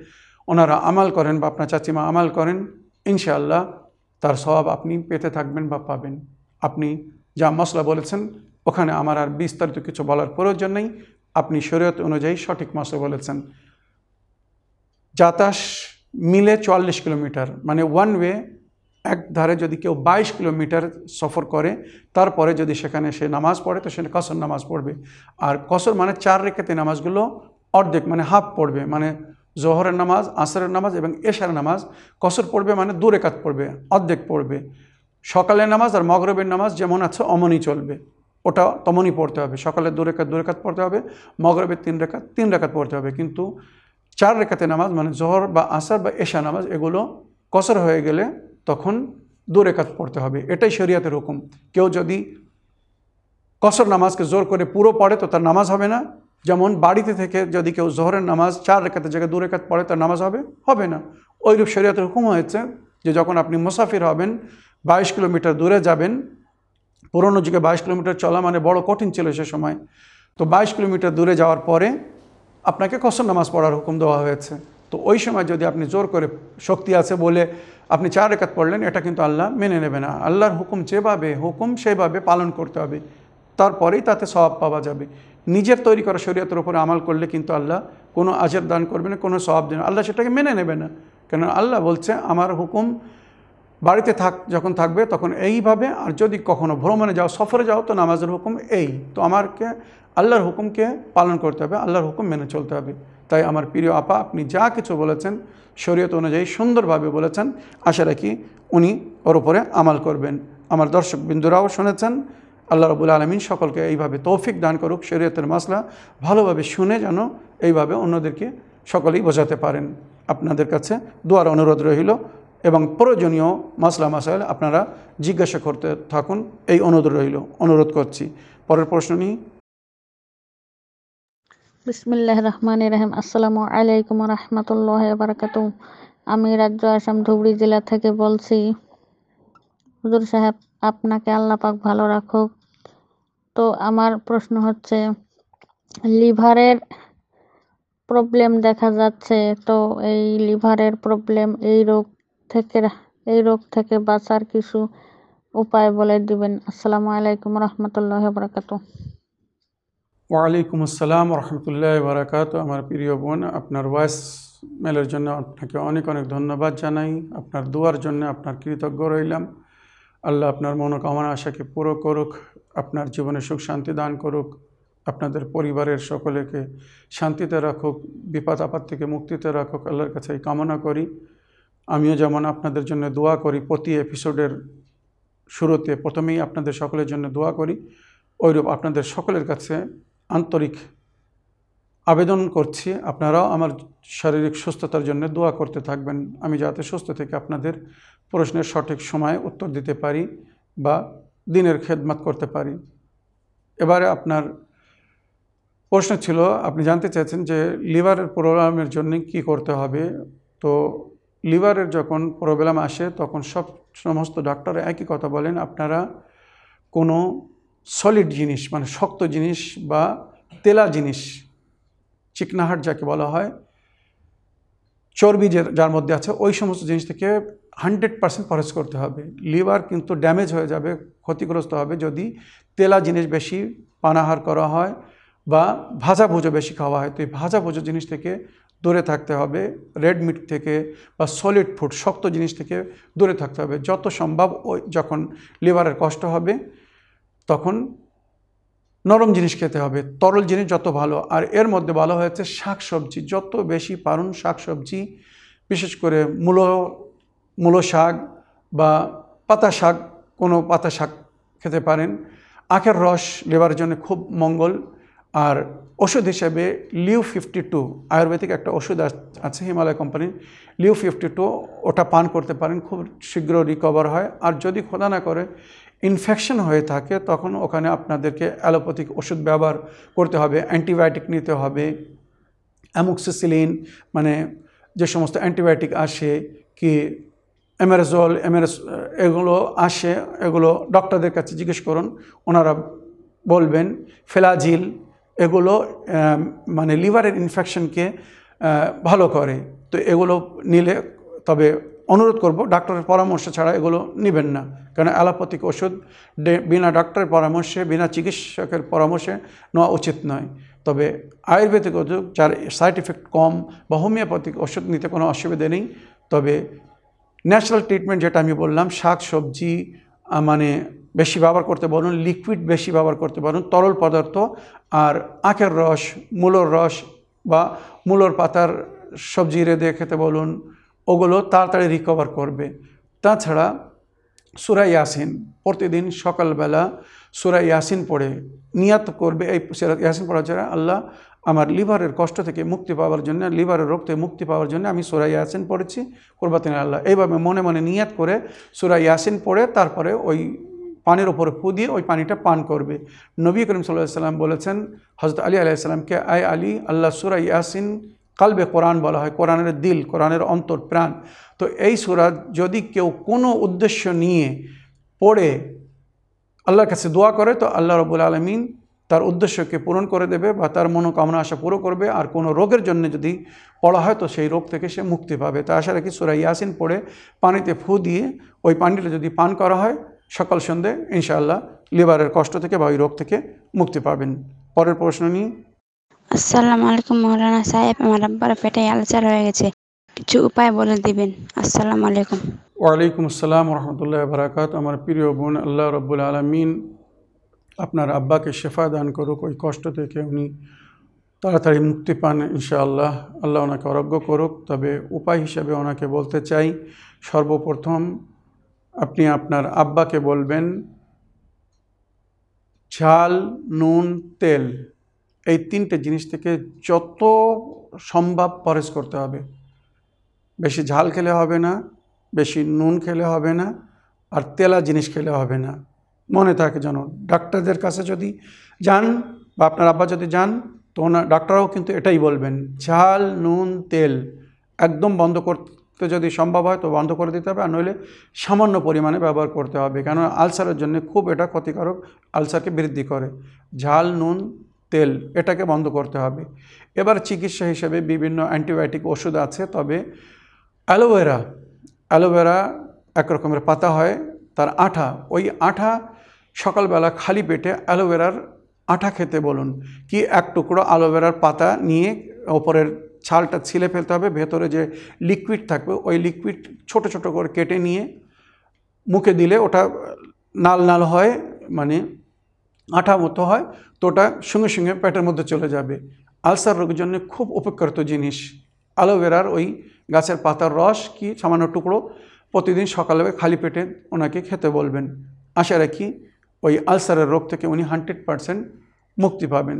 ওনারা আমাল করেন বা আপনার চাচিমা আমাল করেন, ইনশাআল্লাহ তার স্বভাব আপনি পেতে থাকবেন বা পাবেন। আপনি যা মশলা বলেছেন, ওখানে আমার আর বিস্তারিত কিছু বলার প্রয়োজন নেই। আপনি শরীয়ত অনুযায়ী সঠিক মশলা বলেছেন। যাতাস মিলে চুয়াল্লিশ কিলোমিটার মানে ওয়ান ওয়ে এক ধারে যদি কেউ বাইশ কিলোমিটার সফর করে, তারপরে যদি সেখানে সে নামাজ পড়ে, তো সে কসর নামাজ পড়বে। আর কসর মানে চার রেখাতে নামাজগুলো অর্ধেক মানে হাফ পড়বে মানে জোহরের নামাজ, আসরের নামাজ এবং এশার নামাজ। কসর পড়বে মানে দু রেখাত পড়বে, অর্ধেক পড়বে। সকালের নামাজ আর মগরবের নামাজ যেমন আছে অমনই চলবে, ওটা তমনই পড়তে হবে। সকালে দু রেখাত দু রেখাত পড়তে হবে মগরবের তিন রেখাত তিন রেখাত পড়তে হবে। কিন্তু চার রেখাতে নামাজ মানে জোহর বা আসার বা এশা নামাজ, এগুলো কসর হয়ে গেলে তখন দু রেখাত পড়তে হবে। এটাই শরীয়তের হুকুম। কেউ যদি কসর নামাজকে জোর করে পুরো পড়ে তো তার নামাজ হবে না। যেমন বাড়িতে থেকে যদি কেউ জোহরের নামাজ চার রেখাতের জায়গায় দু রেখাত পড়ে তার নামাজ হবে হবে না। ওইরূপ শরীয়তের হুকুম হয়েছে যে যখন আপনি মুসাফির হবেন, বাইশ কিলোমিটার দূরে যাবেন, পুরনো যুগে বাইশ কিলোমিটার চলা মানে বড় কঠিন ছিল সে সময়। তো বাইশ কিলোমিটার দূরে যাওয়ার পরে আপনাকে কসর নামাজ পড়ার হুকুম দেওয়া হয়েছে। তো ওই সময় যদি আপনি জোর করে শক্তি আছে বলে আপনি চার রেখাত পড়লেন, এটা কিন্তু আল্লাহ মেনে নেবে না। আল্লাহর হুকুম যেভাবে, হুকুম সেভাবে পালন করতে হবে। তারপরেই তাতে সবাব পাওয়া যাবে। নিজের তৈরি করা শরীয়তের উপরে আমাল করলে কিন্তু আল্লাহ কোনো আজের দান করবে না, কোনো সবাব দেবে আল্লাহ সেটাকে মেনে নেবে না। কেন আল্লাহ বলছে, আমার হুকুম বাড়িতে থাক, যখন থাকবে তখন এইভাবে, আর যদি কখনো ভ্রমণে যাও, সফরে যাও, তো নামাজের হুকুম এই। তো আমারকে, আল্লাহর হুকুমকে পালন করতে হবে, আল্লাহর হুকুম মেনে চলতে হবে। তাই আমার প্রিয় আপা, আপনি যা কিছু বলেছেন, শরীয়ত অনুযায়ী সুন্দরভাবে বলেছেন, আশা রাখি উনি ওর উপরে আমাল করবেন। আমার দর্শক বিন্দুরাও শুনেছেন, আল্লাহ রবুল আলমিন সকলকে এইভাবে তৌফিক দান করুক, শরীয়তের মশলা ভালোভাবে শুনে যেন এইভাবে অন্যদেরকে সকলেই বোঝাতে পারেন। আপনাদের কাছে দোয়ার অনুরোধ রহিল এবং প্রয়োজনীয় মাসলা মাসাইল আপনারা জিজ্ঞাসা করতে থাকুন, এই অনুরোধ রইল, অনুরোধ করছি। পরের প্রশ্ন নিই বিসমিল্লাহ রহমান রহিম। আসসালামু আলাইকুম রহমতুল্লাহ বারকাত আমি রাজ্য আসাম ধুবড়ি জেলা থেকে বলছি, হুজুর সাহেব, আপনাকে আল্লাহ পাক ভালো রাখুক। তো আমার প্রশ্ন হচ্ছে, লিভারের প্রবলেম দেখা যাচ্ছে, তো এই লিভারের প্রবলেম এই রোগ থেকে, এই রোগ থেকে বাঁচার কিছু উপায় বলে দিবেন। আসসালামু আলাইকুম রহমতুল্লাহ বরকাত ওয়ালাইকুম আসসালাম রহমতুল্লাহ বারাকাত। আমার প্রিয় বোন, আপনার ভয়েস মেলের জন্য আপনাকে অনেক অনেক ধন্যবাদ জানাই। আপনার দোয়ার জন্য আপনার কৃতজ্ঞ রইলাম। আল্লাহ আপনার মনোকামনা আশাকে পুরো করুক, আপনার জীবনে সুখ শান্তি দান করুক, আপনাদের পরিবারের সকলেকে শান্তিতে রাখুক, বিপদ আপদ থেকে মুক্তিতে রাখুক, আল্লাহর কাছে এই কামনা করি। আমিও যেমন আপনাদের জন্য দোয়া করি, প্রতি এপিসোডের শুরুতে প্রথমেই আপনাদের সকলের জন্য দোয়া করি। ওইরূপ আপনাদের সকলের কাছে আন্তরিক আবেদন করছি। আপনারাও আমার শারীরিক সুস্থতার জন্য দোয়া করতে থাকবেন। আমি যাতে সুস্থ থেকে আপনাদের প্রশ্নের সঠিক সময়ে উত্তর দিতে পারি বা দিনের খেদমত করতে পারি। এবারে আপনার প্রশ্ন ছিল, আপনি জানতে চাইছেন যে লিভারের প্রবলেমের জন্য কি করতে হবে? তো লিভারের যখন প্রবলেম আসে, তখন সব সমস্ত ডাক্তার একই কথা বলেন, আপনারা কোনো সলিড জিনিস মানে শক্ত জিনিস বা তেলা জিনিস, চিকনাহাট যাকে বলা হয়, চর্বি যার মধ্যে আছে, ওই সমস্ত জিনিস থেকে হান্ড্রেড পার্সেন্ট পরহেজ করতে হবে। লিভার কিন্তু ড্যামেজ হয়ে যাবে, ক্ষতিগ্রস্ত হবে যদি তেলা জিনিস বেশি পানাহার করা হয় বা ভাজা ভুজো বেশি খাওয়া হয়। তো এই ভাজা ভুজো জিনিস থেকে দূরে থাকতে হবে রেড মিট থেকে বা সলিড ফুড শক্ত জিনিস থেকে দূরে থাকতে হবে। যত সম্ভব ওই, যখন লিভারের কষ্ট হবে তখন নরম জিনিস খেতে হবে, তরল জিনিস যত ভালো। আর এর মধ্যে ভালো হয়েছে শাক সবজি যত বেশি পারুন শাক সবজি বিশেষ করে মূলো মূলো শাক বা পাতা শাক, কোনো পাতা শাক খেতে পারেন। আখের রস লেবার জন্য খুব মঙ্গল। আর ওষুধ হিসেবে লিউ ফিফটি টু, আয়ুর্বেদিক একটা ওষুধ আছে হিমালয় কোম্পানির লিউ ফিফটি টু, ওটা পান করতে পারেন। খুব শীঘ্র রিকভার হয়। আর যদি খোদা না করে ইনফেকশন হয়ে থাকে, তখন ওখানে আপনাদেরকে অ্যালোপ্যাথিক ওষুধ ব্যবহার করতে হবে অ্যান্টিবায়োটিক নিতে হবে অ্যামোক্সিসিলিন মানে যে সমস্ত অ্যান্টিবায়োটিক আসে, কি এমারেজল এমারেস এগুলো আসে, এগুলো ডক্টরদের কাছে জিজ্ঞেস করুন, ওনারা বলবেন, ফেলাজিল, এগুলো মানে লিভারের ইনফেকশনকে ভালো করে, তো এগুলো নিলে তবে অনুরোধ করব, ডাক্তারের পরামর্শ ছাড়া এগুলো নেবেন না। কারণ অ্যালোপ্যাথিক ওষুধ বিনা ডাক্তারের পরামর্শে, বিনা চিকিৎসকের পরামর্শে নেওয়া উচিত নয়। তবে আয়ুর্বেদিক ওষুধ, যার সাইড এফেক্ট কম বা হোমিওপ্যাথিক ওষুধ নিতে কোনো অসুবিধে নেই, তবে ন্যাচারাল ট্রিটমেন্ট যেটা আমি বললাম, শাক, সবজি মানে বেশি ব্যবহার করতে বলুন, লিকুইড বেশি ব্যবহার করতে পারুন তরল পদার্থ আর আখের রস, মূলোর রস বা মূলোর পাতার সবজি রেঁধে খেতে বলুন ওগুলো তাড়াতাড়ি রিকভার করবে। তাছাড়া সুরা ইয়াসিন প্রতিদিন সকালবেলা সুরা ইয়াসিন পড়ে নিয়াত করবে। এই ইয়াসিন পড়ার ছাড়া আল্লাহ আমার লিভারের কষ্ট থেকে মুক্তি পাওয়ার জন্য, লিভারের রোগ থেকে মুক্তি পাওয়ার জন্য আমি সুরা ইয়াসিন পড়েছি। করবাতিন আল্লাহ। এইভাবে মনে মনে নিয়াত করে সুরা ইয়াসিন পড়ে তারপরে ওই পানির ওপরে ফু দিয়ে ওই পানিটা পান করবে। নবী করিম সাল্লাহ সাল্লাম বলেছেন হজরত আলী আলাইসাল্লামকে আয় আলী, আল্লাহ সুরা ইয়াসিন কালবে কোরআন বলা হয়, কোরআনের দিল, কোরআনের অন্তর, প্রাণ। তো এই সুরা যদি কেউ কোনো উদ্দেশ্য নিয়ে পড়ে, আল্লাহর কাছে দোয়া করে, তো আল্লাহ রবুল আলমিন তার উদ্দেশ্যকে পূরণ করে দেবে বা তার মনোকামনা আশা পুরো করবে। আর কোনো রোগের জন্য যদি পড়া হয়, তো সেই রোগ থেকে সে মুক্তি পাবে। তা আশা রাখি সুরা ইয়াসিন পড়ে পানিতে ফু দিয়ে ওই পানিটা যদি পান করা হয়, সকাল সন্ধে ইনশাআল্লাহ লিভারের কষ্ট থেকে বা ওই রোগ থেকে মুক্তি পাবেন। পরের প্রশ্ন নিয়ে আসসালামু আলাইকুম মৌলানা সাহেব, আমার আব্বার পেটে আলসার হয়ে গেছে। কিছু উপায় বলে দিবেন। আসসালামু আলাইকুম। ওয়ালাইকুম আসসালাম রহমতুল্লাহ বারাকাত আমার প্রিয় বোন, আল্লাহ রব্বুল আলমিন আপনার আব্বাকে শেফা দান করুক, ওই কষ্ট থেকে উনি তাড়াতাড়ি মুক্তি পান ইনশাআল্লাহ। আল্লাহ ওনাকে অরজ্ঞ করুক। তবে উপায় হিসেবে ওনাকে বলতে চাই, সর্বপ্রথম আপনি আপনার আব্বাকে বলবেন, ঝাল, নুন, তেল। এই তিনটে জিনিস থেকে যত সম্ভব পরেজ করতে হবে। বেশি ঝাল খেলে হবে না, বেশি নুন খেলে হবে না, আর তেলা জিনিস খেলে হবে না। মনে থাকে যেন ডাক্তারদের কাছে যদি যান বা আপনার আব্বা যদি যান, তো ওনার ডাক্তাররাও কিন্তু এটাই বলবেন, ঝাল, নুন, তেল একদম বন্ধ করতে যদি সম্ভব হয় তো বন্ধ করে দিতে হবে, আর নইলে সামান্য পরিমাণে ব্যবহার করতে হবে। কেন আলসারের জন্য খুব এটা ক্ষতিকারক, আলসারকে বৃদ্ধি করে। ঝাল, নুন তেল এটাকে বন্ধ করতে হবে। এবার চিকিৎসা হিসেবে বিভিন্ন অ্যান্টিবায়োটিক ওষুধ আছে, তবে অ্যালোভেরা অ্যালোভেরা এক রকমের পাতা হয়, তার আঠা। ওই আঠা সকালবেলা খালি পেটে অ্যালোভেরার আঠা খেতে বলুন। কি এক টুকরো অ্যালোভেরার পাতা নিয়ে ওপরের ছালটা ছিলে ফেলতে হবে, ভেতরে যে লিকুইড থাকবে, ওই লিকুইড ছোট ছোট করে কেটে নিয়ে মুখে দিলে ওটা নাল নাল হয় মানে আঠা মতো হয়। তো ওটা সঙ্গে সঙ্গে পেটের মধ্যে চলে যাবে। আলসার রোগের জন্য খুব উপকৃত জিনিস। অ্যালোভেরার ওই গাছের পাতার রস কি সামান্য টুকরো প্রতিদিন সকালে খালি পেটে ওনাকে খেতে বলবেন। আশা রাখি ওই আলসারের রোগ থেকে উনি হান্ড্রেড পারসেন্ট মুক্তি পাবেন।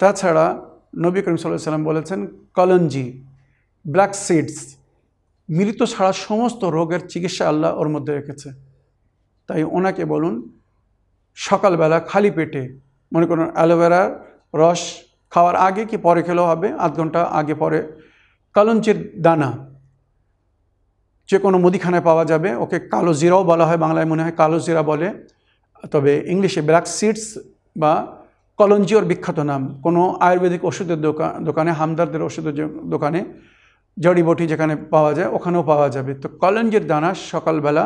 তাছাড়া নবী করিম সাল্লাহ সাল্লাম বলেছেন, কলঞ্জি ব্ল্যাক সিডস মৃত ছাড়া সমস্ত রোগের চিকিৎসা আল্লাহ ওর মধ্যে রেখেছে। তাই ওনাকে বলুন, সকালবেলা খালি পেটে মনে করুন অ্যালোভেরার রস খাওয়ার আগে কি পরে খেলেও হবে? আধ ঘণ্টা আগে পরে। কালঞ্চির দানা যে কোনো মুদিখানায় পাওয়া যাবে। ওকে কালো জিরাও বলা হয়, বাংলায় মনে হয় কালো জিরা বলে। তবে ইংলিশে ব্ল্যাক সিডস বা কলঞ্জিওর বিখ্যাত নাম। কোনো আয়ুর্বেদিক ওষুধের দোকান দোকানে, হামদারদের ওষুধের দোকানে, জড়িবটি যেখানে পাওয়া যায়, ওখানেও পাওয়া যাবে। তো কলঞ্জির দানা সকালবেলা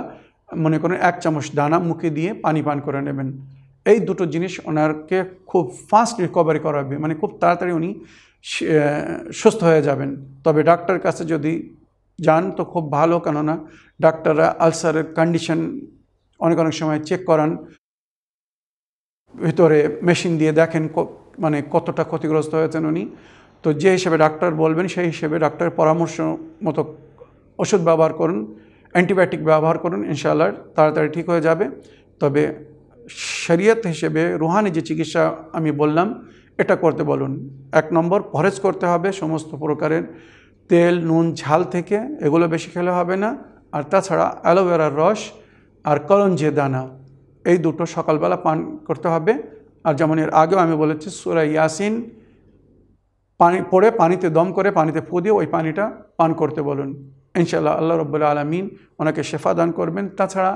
মনে করেন এক চামচ দানা মুখে দিয়ে পানি পান করে নেবেন। এই দুটো জিনিস ওনারকে খুব ফাস্ট রিকভারি করাবে মানে খুব তাড়াতাড়ি উনি সুস্থ হয়ে যাবেন। তবে ডাক্তার কাছে যদি যান তো খুব ভালো, কেননা ডাক্তাররা আলসারের কন্ডিশন অনেক অনেক সময় চেক করান। ভিতরে মেশিন দিয়ে দেখেন মানে কতটা ক্ষতিগ্রস্ত হয়েছেন উনি। তো যে হিসেবে ডাক্তার বলবেন, সেই হিসেবে ডাক্তারের পরামর্শ মতো ওষুধ ব্যবহার করুন অ্যান্টিবায়োটিক ব্যবহার করুন, ইনশাআল্লাহ তাড়াতাড়ি ঠিক হয়ে যাবে। তবে শরীয়ত হিসেবে রুহানি যে চিকিৎসা আমি বললাম, এটা করতে বলুন। এক নম্বর, পরহেজ করতে হবে সমস্ত প্রকারের তেল, নুন, ঝাল থেকে, এগুলো বেশি খেলে হবে না। আর তাছাড়া অ্যালোভেরার রস আর কলঞ্জে দানা, এই দুটো সকালবেলা পান করতে হবে। আর যেমন এর আগেও আমি বলেছি, সুরা ইয়াসিন, পানি পড়ে পানিতে দম করে পানিতে ফু দিয়ে ওই পানিটা পান করতে বলুন। ইনশাল্লাহ আল্লাহ রব্বুল্লা আলমিন ওনাকে শেফা দান করবেন। তাছাড়া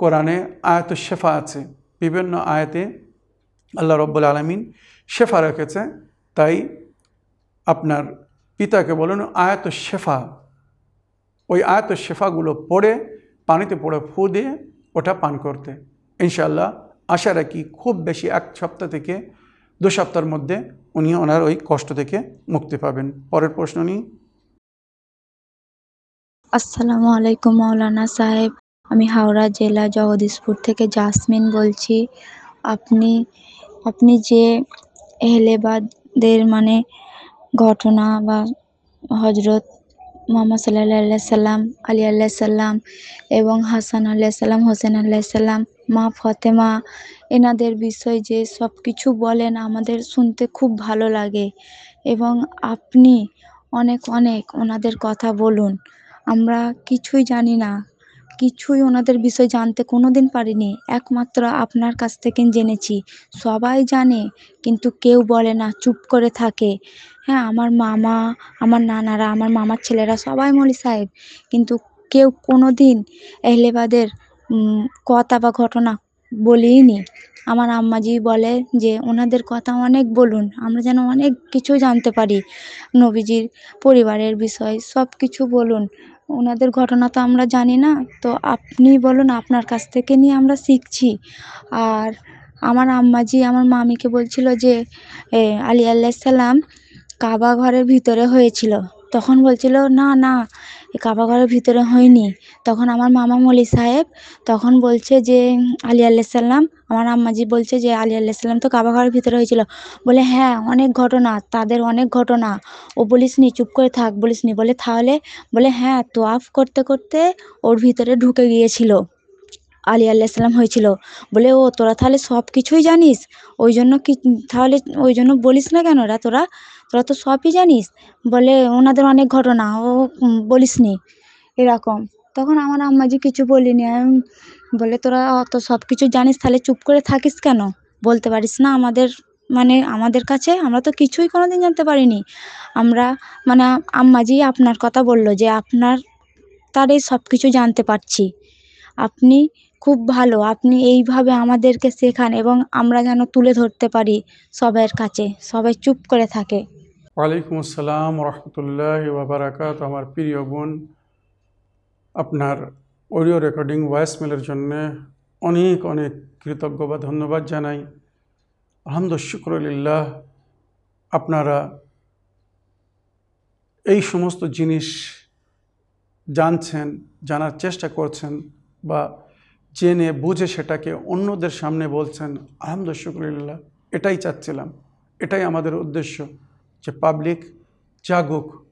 কোরআনে আয়াত শেফা আছে। বিভিন্ন আয়াতে আল্লাহ রব্বুল আলমিন শেফা রেখেছে। তাই আপনার পিতাকে বলুন আয়াত শেফা ওই আয়াত শেফাগুলো পড়ে, পানিতে পড়ে, ফু দিয়ে ওটা পান করতে। ইনশাল্লাহ আশা রাখি খুব বেশি এক সপ্তাহ থেকে দু সপ্তাহের মধ্যে উনি ওনার ওই কষ্ট থেকে মুক্তি পাবেন। পরের প্রশ্ন নিই। আসসালামু আলাইকুম মাওলানা সাহেব। আমি হাওড়া জেলা জগদীশপুর থেকে জাসমিন বলছি। আপনি আপনি যে এহলেবাদের মানে ঘটনা বা হজরত মোহাম্মদ সাল্লাহ সাল্লাম আলী আল্লাহ সাল্লাম এবং হাসান আল্লাহ সাল্লাম হোসেন আল্লাহ সাল্লাম মা ফতেমা, এনাদের বিষয়ে যে সব কিছু বলেন আমাদের শুনতে খুব ভালো লাগে এবং আপনি অনেক অনেক ওনাদের কথা বলুন। আমরা কিছুই জানি না কিছুই ওনাদের বিষয় জানতে কোনোদিন পারিনি। একমাত্র আপনার কাছ থেকে জেনেছি। সবাই জানে, কিন্তু কেউ বলে না, চুপ করে থাকে। হ্যাঁ আমার মামা, আমার নানারা, আমার মামার ছেলেরা সবাই মলি সাহেব। কিন্তু কেউ কোনো দিন এহলেবাদের কথা বা ঘটনা বলিনি। আমার আম্মাজি বলে যে, ওনাদের কথা অনেক বলুন, আমরা যেন অনেক কিছু জানতে পারি। নবীজির পরিবারের বিষয় সব কিছু বলুন ওনাদের ঘটনা তো আমরা জানি না। তো আপনি বলুন, আপনার কাছ থেকে নিয়ে আমরা শিখছি। আর আমার আম্মাজি, আমার মামিকে বলছিল যে আলী আল্লাহ সাল্লাম কাবা ঘরের ভিতরে হয়েছিল। তখন বলছিল, না না কাবা ঘরের ভিতরে হয়নি। তখন আমার মামা মলি সাহেব তখন বলছে যে, আলী আল্লাহ সাল্লাম আমার আম্মাজি বলছে যে, আলী আল্লাহ সাল্লাম তো কাবা ঘরের ভিতরে হয়েছিল। বলে হ্যাঁ অনেক ঘটনা, তাদের অনেক ঘটনা। ও বলিস নি, চুপ করে থাক, বলিস নি। বলে, তাহলে? বলে হ্যাঁ তোয়াফ করতে করতে ওর ভিতরে ঢুকে গিয়েছিল। আলী আল্লাহ সাল্লাম হয়েছিল। বলে, ও, তোরা তাহলে সব কিছুই জানিস? ওই জন্য কি, তাহলে ওই জন্য বলিস না কেন রা তোরা? তোরা তো সবই জানিস। বলে ওনাদের অনেক ঘটনা, ও বলিস নি এরকম। তখন আমার আম্মাজি কিছু বলিনি, আমি বলে তোরা অত সব কিছু জানিস, তাহলে চুপ করে থাকিস কেন? বলতে পারিস না আমাদের মানে আমাদের কাছে আমরা তো কিছুই কোনোদিন জানতে পারিনি। আমরা মানে আম্মাজি আপনার কথা বলল যে আপনার তার এই সব কিছু জানতে পারছি। আপনি খুব ভালো, আপনি এইভাবে আমাদেরকে শেখান এবং আমরা যেন তুলে ধরতে পারি সবার কাছে, সবাই চুপ করে থাকে। ওয়ালাইকুম আসসালাম রহমতুল্লাহ বাবারাকাত আমার প্রিয় বোন, আপনার অডিও রেকর্ডিং ভয়েস মেলের জন্যে অনেক অনেক কৃতজ্ঞ বা ধন্যবাদ জানাই। আহমদ শুক্রলিল্লাহ আপনারা এই সমস্ত জিনিস জানছেন, জানার চেষ্টা করছেন বা জেনে বুঝে সেটাকে অন্যদের সামনে বলছেন আহমদ শুক্রলিল্লাহ এটাই চাচ্ছিলাম, এটাই আমাদের উদ্দেশ্য। যে পাবলিক জাগুক,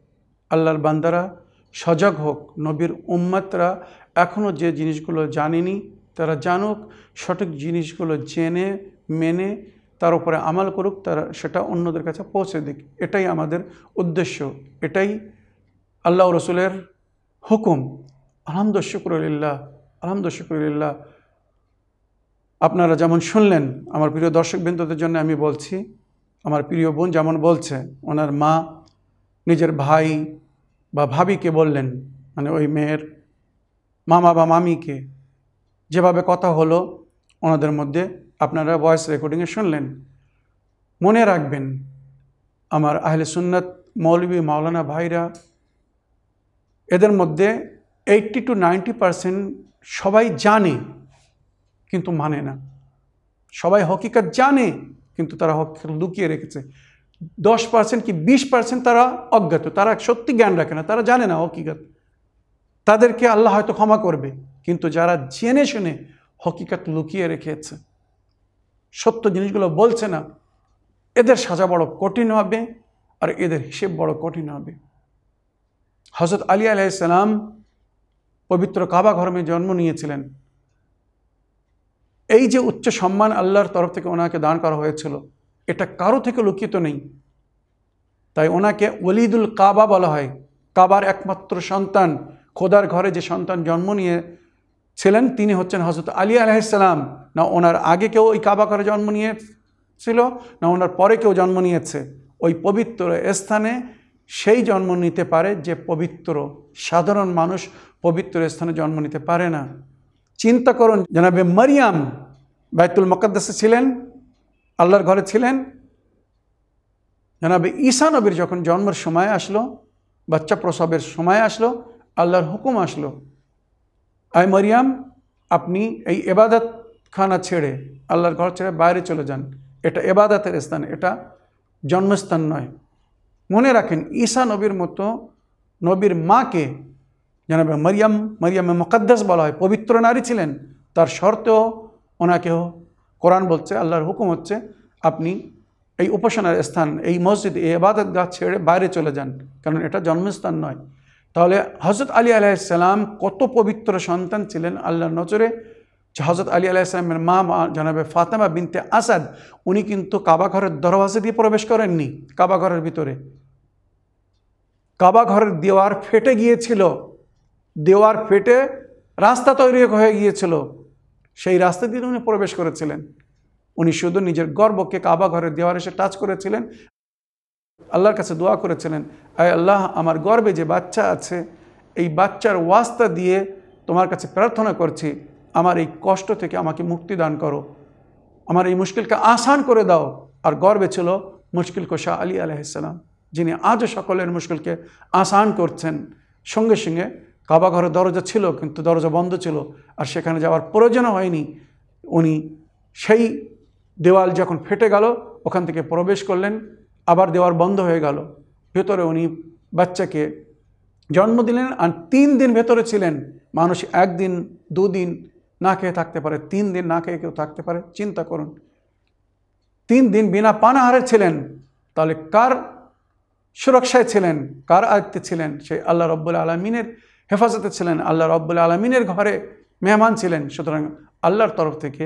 আল্লাহর বান্দারা সজাগ হোক, নবীর উম্মাতরা এখনও যে জিনিসগুলো জানেনি, তারা জানুক, সঠিক জিনিসগুলো জেনে, মেনে, তার উপরে আমাল করুক, তারা সেটা অন্যদের কাছে পৌঁছে দিক। এটাই আমাদের উদ্দেশ্য। এটাই আল্লাহ রসুলের হুকুম। আলহামদ শুক্রলিল্লাহ আলহামদ শুক্রলিল্লাহ। আপনারা যেমন শুনলেন, আমার প্রিয় দর্শকবৃন্দদের জন্য আমি বলছি আমার প্রিয় বোন যেমন বলছে, ওনার মা নিজের ভাই বা ভাবিকে বললেন মানে ওই মেয়ের মামা বা মামিকে, যেভাবে কথা হলো ওনাদের মধ্যে আপনারা ভয়েস রেকর্ডিংয়ে শুনলেন। মনে রাখবেন, আমার আহলে সুন্নাত মৌলবী মাওলানা ভাইরা এদের মধ্যে এইট্টি টু নাইনটি পারসেন্ট সবাই জানে, কিন্তু মানে না। সবাই হকিকত জানে কিন্তু তারা হক লুকিয়ে রেখেছে। দশ পার্সেন্ট কি বিশ পার্সেন্ট তারা অজ্ঞাত, তারা সত্যি জ্ঞান রাখে না, তারা জানে না হকিকত। তাদেরকে আল্লাহ হয়তো ক্ষমা করবে, কিন্তু যারা জেনে শুনে হকিকত লুকিয়ে রেখেছে, সত্য জিনিসগুলো বলছে না, এদের সাজা বড় কঠিন হবে আর এদের হিসেব বড় কঠিন হবে। হজরত আলী আলাইসালাম পবিত্র কাবা ঘরমে জন্ম নিয়েছিলেন। এই যে উচ্চ সম্মান আল্লাহর তরফ থেকে ওনাকে দান করা হয়েছিল, এটা কারও থেকে লুকিত নেই। তাই ওনাকে ওলিদুল কাবা বলা হয়। কাবার একমাত্র সন্তান, খোদার ঘরে যে সন্তান জন্ম নিয়ে ছিলেন, তিনি হচ্ছেন হজরত আলী আলাইসালাম না ওনার আগে কেউ ওই কাবা ঘরে জন্ম নিয়েছিল, না ওনার পরে কেউ জন্ম নিয়েছে। ওই পবিত্র স্থানে সেই জন্ম নিতে পারে যে পবিত্র, সাধারণ মানুষ পবিত্র স্থানে জন্ম নিতে পারে না। চিন্তা করুন, জানাবে মারিয়াম বাইতুল মকদ্দাসে ছিলেন, আল্লাহর ঘরে ছিলেন। জানাবে ঈসা নবীর যখন জন্মের সময় আসলো, বাচ্চা প্রসবের সময় আসলো, আল্লাহর হুকুম আসলো, আয় মরিয়াম, আপনি এই এবাদত খানা ছেড়ে, আল্লাহর ঘর ছেড়ে বাইরে চলে যান। এটা এবাদতের স্থান, এটা জন্মস্থান নয়। মনে রাখেন, ঈসা নবীর মতো নবীর মাকে জানাবে মরিয়াম, মরিয়ামে মকদ্দাস বলা হয়। পবিত্র নারী ছিলেন। তার শর্তেও ওনাকেও কোরআন বলছে, আল্লাহর হুকুম হচ্ছে, আপনি এই উপাসনার স্থান, এই মসজিদ, এই আবাদত গাছ ছেড়ে বাইরে চলে যান। কারণ এটা জন্মস্থান নয়। তাহলে হজরত আলী আলাইসাল্লাম কত পবিত্র সন্তান ছিলেন আল্লাহর নজরে? হজরত আলী আলাইসালামের মা মা, জানাবে ফাতেমা বিনতে আসাদ, উনি কিন্তু কাবা ঘরের দরওয়াজা দিয়ে প্রবেশ করেননি কাবাঘরের ভিতরে। কাবাঘরের দেওয়ার ফেটে গিয়েছিল। দেওয়ার ফেটে রাস্তা তৈরি হয়ে গিয়েছিল। সেই রাস্তা দিয়ে উনি প্রবেশ করেছিলেন। উনি শুধু নিজের গর্বকে কাবা ঘরের দেওয়ার এসে টাচ করেছিলেন। আল্লাহর কাছে দোয়া করেছিলেন, আয় আল্লাহ, আমার গর্বে যে বাচ্চা আছে, এই বাচ্চার ওয়াস্তা দিয়ে তোমার কাছে প্রার্থনা করছি, আমার এই কষ্ট থেকে আমাকে মুক্তি দান করো। আমার এই মুশকিলকে আসান করে দাও। আর গর্বে ছিল মুশকিল কোশা আলী আলাইসালাম যিনি আজও সকলের মুশকিলকে আসান করছেন। সঙ্গে সঙ্গে কাবা ঘরের দরজা ছিল, কিন্তু দরজা বন্ধ ছিল, আর সেখানে যাওয়ার প্রয়োজনও হয়নি। উনি সেই দেওয়াল যখন ফেটে গেল, ওখান থেকে প্রবেশ করলেন, আবার দেওয়ার বন্ধ হয়ে গেল। ভেতরে উনি বাচ্চাকে জন্ম দিলেন আর তিন দিন ভেতরে ছিলেন। মানুষ একদিন, দুদিন না খেয়ে থাকতে পারে, তিন দিন না খেয়ে কেউ থাকতে পারে, চিন্তা করুন। তিন দিন বিনা পানাহারে ছিলেন, তাহলে কার সুরক্ষায় ছিলেন, কার আয়ত্তে ছিলেন? সেই আল্লাহ রব্বুল আলমিনের হেফাজতে ছিলেন আল্লাহ রব্বুল আলমিনের ঘরে মেহমান ছিলেন। সুতরাং আল্লাহর তরফ থেকে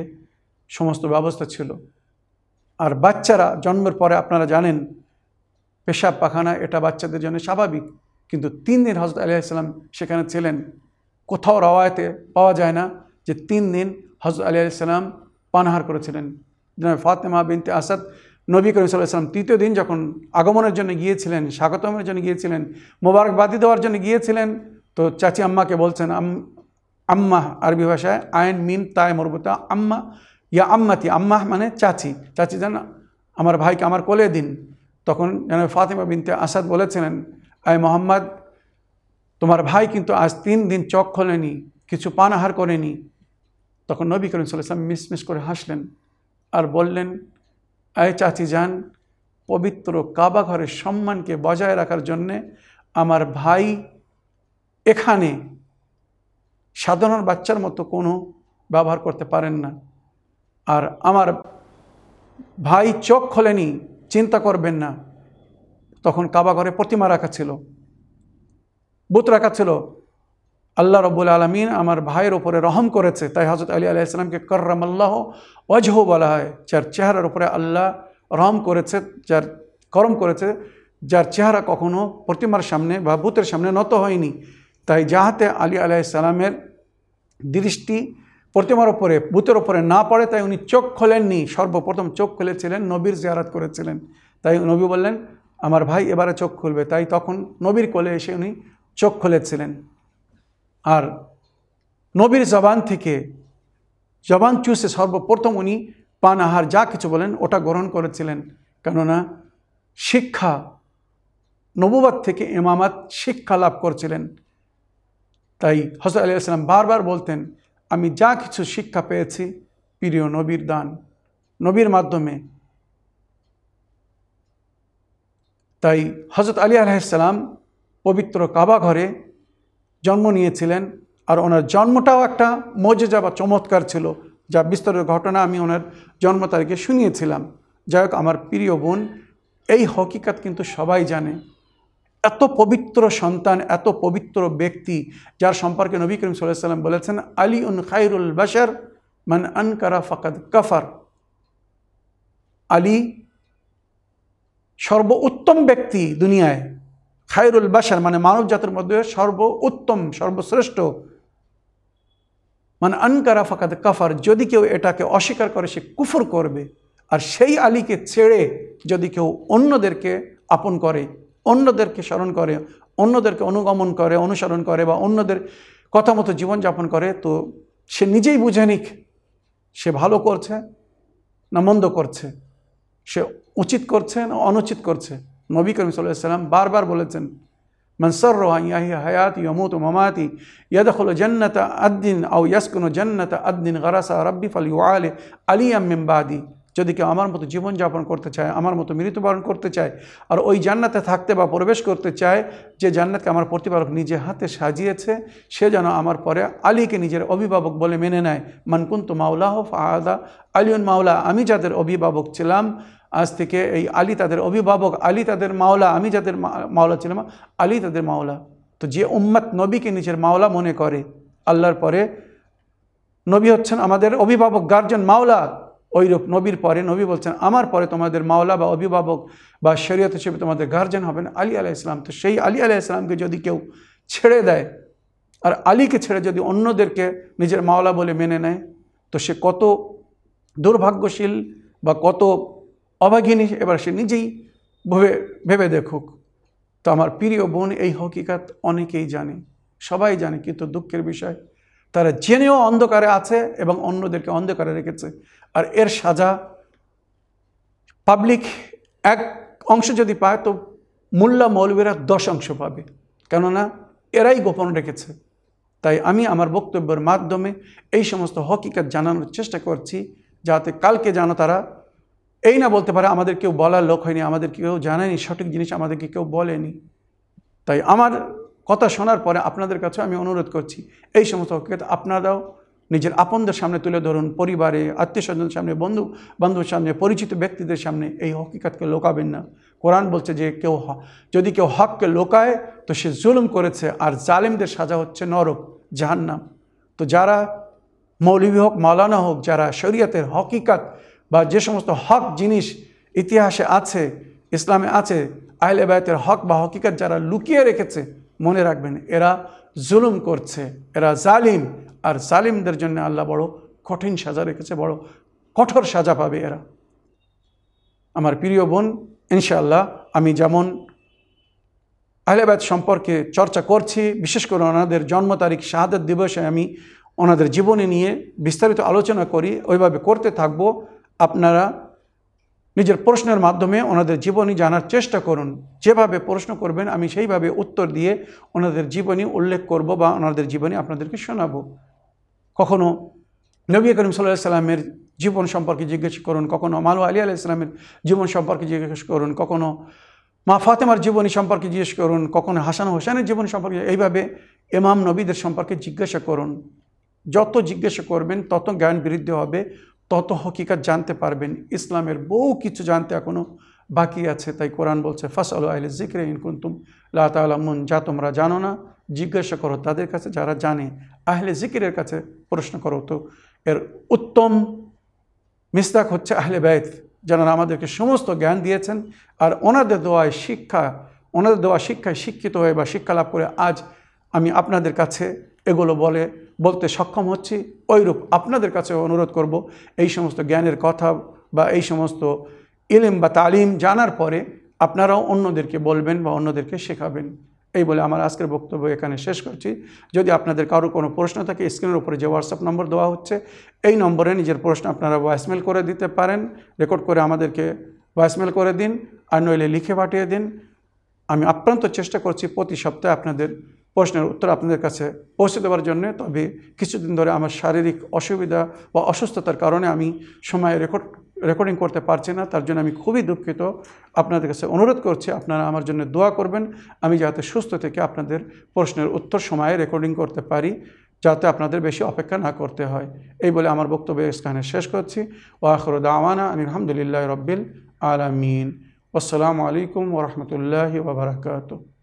সমস্ত ব্যবস্থা ছিল। আর বাচ্চারা জন্মের পরে আপনারা জানেন, পেশাব পাখানা এটা বাচ্চাদের জন্য স্বাভাবিক। কিন্তু তিন দিন হজরত আলি আসসালাম সেখানে ছিলেন। কোথাও রওয়ায়তে পাওয়া যায় না যে তিন দিন হজরত আলি আলাইসাল্লাম পানাহার করেছিলেন। ফাতেমা বিনতে আসাদ নবী করিম সাল্লাম তৃতীয় দিন যখন আগমনের জন্য গিয়েছিলেন, স্বাগতমের জন্য গিয়েছিলেন, মোবারকবাদি দেওয়ার জন্য গিয়েছিলেন তো চাচি আম্মাকে বলছেন, আম, আম্মা আরবি ভাষায় আইন, মিম তায় মরবতা আম্মা, ইয়া আম্মাতি আম্মা মানে চাচি। চাচি যেন আমার ভাইকে আমার কোলে দিন। তখন যেন ফাতেমা বিনতে আসাদ বলেছিলেন আয় মোহাম্মদ, তোমার ভাই কিন্তু আজ তিন দিন চোখ খোলেনি, কিছু পানাহার করেনি। তখন নবী করিম সাল্লাম মিসমিস করে হাসলেন আর বললেন, আয় চাচি যান পবিত্র কাবা ঘরের সম্মানকে বজায় রাখার জন্যে আমার ভাই এখানে সাধারণ বাচ্চার মতো কোনো ব্যবহার করতে পারেন না। আর আমার ভাই চোখ খোলেনি, চিন্তা করবেন না। তখন কাবা ঘরে প্রতিমা রাখা ছিল। বুত রাখা ছিল। আল্লাহ রব্বুল আলমিন আমার ভাইয়ের ওপরে রহম করেছে। তাই হজরত আলী আলাইসালামকে কররাম আল্লাহ অজহ বলা হয়, যার চেহারার উপরে আল্লাহ রহম করেছে, যার করম করেছে, যার চেহারা কখনো প্রতিমার সামনে বা বুতের সামনে নত হয়নি। তাই যাহাতে আলী আলাইসালামের দৃষ্টি প্রতিমার ওপরে বুতের ওপরে না পড়ে, তাই উনি চোখ খোলেননি। সর্বপ্রথম চোখ খুলেছিলেন, নবীর জিয়ারাত করেছিলেন। তাই নবী বললেন, আমার ভাই এবারে চোখ খুলবে। তাই তখন নবীর কোলে এসে উনি চোখ খুলেছিলেন। আর নবীর জবান থেকে জবান চুষে সর্বপ্রথম উনি পান আহার, যা কিছু বলেন ওটা গ্রহণ করেছিলেন। কেননা শিক্ষা নবুবাদ থেকে ইমামাত শিক্ষা লাভ করছিলেন। তাই হজরত আলী আসলাম বারবার বলতেন, আমি যা কিছু শিক্ষা পেয়েছি, প্রিয় নবীর দান, নবীর মাধ্যমে। তাই হজরত আলী আলাইসালাম পবিত্র কাবা ঘরে জন্ম নিয়েছিলেন আর ওনার জন্মটাও একটা মজেজা বা চমৎকার ছিল, যা বিস্তরের ঘটনা আমি ওনার জন্ম তারিখে শুনিয়েছিলাম। যাই হোক, আমার প্রিয় বোন, এই হকিকাত কিন্তু সবাই জানে। এত পবিত্র সন্তান, এত পবিত্র ব্যক্তি যার সম্পর্কে নবী করিম সাল্লাহ সাল্লাম বলেছেন আলী উন খাইরুল বাসার মান আনকারা ফাকাদ কাফার। আলী সর্বোত্তম ব্যক্তি দুনিয়ায়। খায়রুল বাসার মানে মানব জাতির মধ্যে সর্বোত্তম, সর্বশ্রেষ্ঠ। মানে আনকারা ফাকাদ কাফার, যদি কেউ এটাকে অস্বীকার করে, সে কুফর করবে। আর সেই আলীকে ছেড়ে যদি কেউ অন্যদেরকে আপন করে অন্যদেরকে স্মরণ করে, অন্যদেরকে অনুগমন করে, অনুসরণ করে বা অন্যদের কথা মতো জীবনযাপন করে, তো সে নিজেই বুঝে নিক, সে ভালো করছে না মন্দ করছে। সে উচিত করছে না অনুচিত করছে। নবী করিম সাল্লাম বারবার বলেছেন মনসর ইয়াহি হায়াত ইয়মুত মামাতি, ইয়াদখল জন্নত আদ্দিন আউ ইয়াসকুন জন্নত আদ্দিন গরাসা রব্বি ফল আলে আলী আম্মেমবাদি যদি কেউ আমার মতো জীবনযাপন করতে চায়, আমার মতো মৃত্যুবরণ করতে চায়, আর ওই জান্নাতে থাকতে বা প্রবেশ করতে চায়, যে জান্নাতকে আমার প্রতিপালক নিজে হাতে সাজিয়েছে, সে যেন আমার পরে আলীকে নিজের অভিভাবক বলে মেনে নেয়। মানকুন্ত মাওলাহ ফাহাদা আলিউন মাওলা, আমি যাদের অভিভাবক ছিলাম, আজ থেকে এই আলী তাদের অভিভাবক, আলী তাদের মাওলা, আমি যাদের মাওলা ছিলাম, আলী তাদের মাওলা। তো যে উম্মত নবীকে নিজের মাওলা মনে করে, আল্লাহর পরে নবী হচ্ছেন আমাদের অভিভাবক গার্জেন মাওলা। ওইরূপ নবীর পরে নবী বলছেন, আমার পরে তোমাদের মাওলা বা অভিভাবক বা শরীয়ত হিসেবে তোমাদের গার্জেন হবেন আলী আলাহ ইসলাম তো সেই আলী আলাহ ইসলামকে যদি কেউ ছেড়ে দেয়, আর আলীকে ছেড়ে যদি অন্যদেরকে নিজের মাওলা বলে মেনে নেয়, তো সে কত দুর্ভাগ্যশীল বা কত অভাগিনী, এবার সে নিজেই ভেবে ভেবে দেখুক। তো আমার প্রিয় বোন, এই হকিকাত অনেকেই জানে, সবাই জানে, কিন্তু দুঃখের বিষয়, তারা জেনেও অন্ধকারে আছে এবং অন্যদেরকে অন্ধকারে রেখেছে। আর এর সাজা পাবলিক এক অংশ যদি পায়, তো মোল্লা মৌলবীরা দশ অংশ পাবে। কেননা এরাই গোপন রেখেছে। তাই আমি আমার বক্তব্যের মাধ্যমে এই সমস্ত হকিকাত জানানোর চেষ্টা করছি, যাতে কালকে যেন তারা এই না বলতে পারে, আমাদের কেউ বলার লোক হয়নি, আমাদের কেউ জানায়নি সঠিক জিনিস আমাদেরকে কেউ বলেনি। তাই আমার কথা শোনার পরে আপনাদের কাছে আমি অনুরোধ করছি, এই সমস্ত হকিকত আপনারাও নিজের আপনদের সামনে তুলে ধরুন, পরিবারে আত্মীয় স্বজনের সামনে, বন্ধু, বান্ধবের সামনে, পরিচিত ব্যক্তিদের সামনে এই হকিকতকে লোকাবেন না। কোরআন বলছে যে কেউ যদি কেউ হককে লোকায়, তো সে জুলুম করেছে আর জালেমদের সাজা হচ্ছে নরক, জাহান্নাম। তো যারা মৌলভী হোক, মাওলানা হোক, যারা শরীয়তের হকিকত বা যে সমস্ত হক জিনিস ইতিহাসে আছে, ইসলামে আছে, আহলে বায়তের হক বা হকিকত যারা লুকিয়ে রেখেছে, মনে রাখবেন, এরা জুলুম করছে, এরা জালিম আর জালিমদের জন্য আল্লাহ বড় কঠিন সাজা রেখেছে, বড় কঠোর সাজা পাবে এরা। আমার প্রিয় বোন, ইনশাআল্লাহ আমি যেমন আহলেবাদ সম্পর্কে চর্চা করছি, বিশেষ করে ওনাদের জন্ম তারিখ, শাহাদত দিবসে আমি ওনাদের জীবনী নিয়ে বিস্তারিত আলোচনা করি, ওইভাবে করতে থাকব। আপনারা নিজের প্রশ্নের মাধ্যমে ওনাদের জীবনী জানার চেষ্টা করুন। যেভাবে প্রশ্ন করবেন, আমি সেইভাবে উত্তর দিয়ে ওনাদের জীবনী উল্লেখ করব বা ওনাদের জীবনী আপনাদেরকে শোনাবো। কখনো নবী করিম সাল্লাহ সাল্লামের জীবন সম্পর্কে জিজ্ঞেস করুন, কখনো মালু আলী আলাহ ইসলামের জীবন সম্পর্কে জিজ্ঞেস করুন, কখনো মা ফাতেমার জীবনী সম্পর্কে জিজ্ঞেস করুন, কখনো হাসান হোসেনের জীবন সম্পর্কে এইভাবে এমাম নবীদের সম্পর্কে জিজ্ঞাসা করুন। যত জিজ্ঞাসা করবেন, তত জ্ঞান বৃদ্ধি হবে, তত হকিকত জানতে পারবেন। ইসলামের বহু কিছু জানতে এখনও বাকি আছে, তাই কোরআন বলছে ফাস আলু আহলে জিক্রে ইনকুন্তুম লা তালামুন যা তোমরা জানো না, জিজ্ঞাসা করো তাদের কাছে, যারা জানে, আহলে জিকিরের কাছে প্রশ্ন করো তো। এর উত্তম মিস্তাক হচ্ছে আহলে ব্যয়ত যারা আমাদেরকে সমস্ত জ্ঞান দিয়েছেন, আর ওনাদের দোয়ায় শিক্ষা, ওনাদের দোয়া শিক্ষায় শিক্ষিত হয়ে বা শিক্ষা লাভ করে আজ আমি আপনাদের কাছে এগুলো বলে, বলতে সক্ষম হচ্ছি। ওইরূপ আপনাদের কাছে অনুরোধ করব, এই সমস্ত জ্ঞানের কথা বা এই সমস্ত ইলিম বা তালিম জানার পরে আপনারাও অন্যদেরকে বলবেন বা অন্যদেরকে শেখাবেন। এই বলে আমার আজকের বক্তব্য এখানে শেষ করছি। যদি আপনাদের কারও কোনো প্রশ্ন থাকে, স্ক্রিনের উপরে যে হোয়াটসঅ্যাপ নম্বর দেওয়া হচ্ছে, এই নম্বরে নিজের প্রশ্ন আপনারা ভয়েসমেল করে দিতে পারেন। রেকর্ড করে আমাদেরকে ভয়েসমেল করে দিন আর নইলে লিখে পাঠিয়ে দিন। আমি আপ্রান্ত চেষ্টা করছি প্রতি সপ্তাহে আপনাদের প্রশ্নের উত্তর আপনাদের কাছে পৌঁছে দেওয়ার জন্যে। তবে কিছুদিন ধরে আমার শারীরিক অসুবিধা বা অসুস্থতার কারণে আমি সময়ে রেকর্ড রেকর্ডিং করতে পারছি না, তার জন্য আমি খুবই দুঃখিত। আপনাদের কাছে অনুরোধ করছি, আপনারা আমার জন্য দোয়া করবেন। আমি যাতে সুস্থ থেকে আপনাদের প্রশ্নের উত্তর সময়ে রেকর্ডিং করতে পারি, যাতে আপনাদের বেশি অপেক্ষা না করতে হয়। এই বলে আমার বক্তব্য স্থানে শেষ করছি। ওয়াখর দাওয়ানা আলহামদুলিল্লাহ রব্বিল আলমিন। আসসালামু আলাইকুম ওরহমতুল্লাহি ওবরাকাতু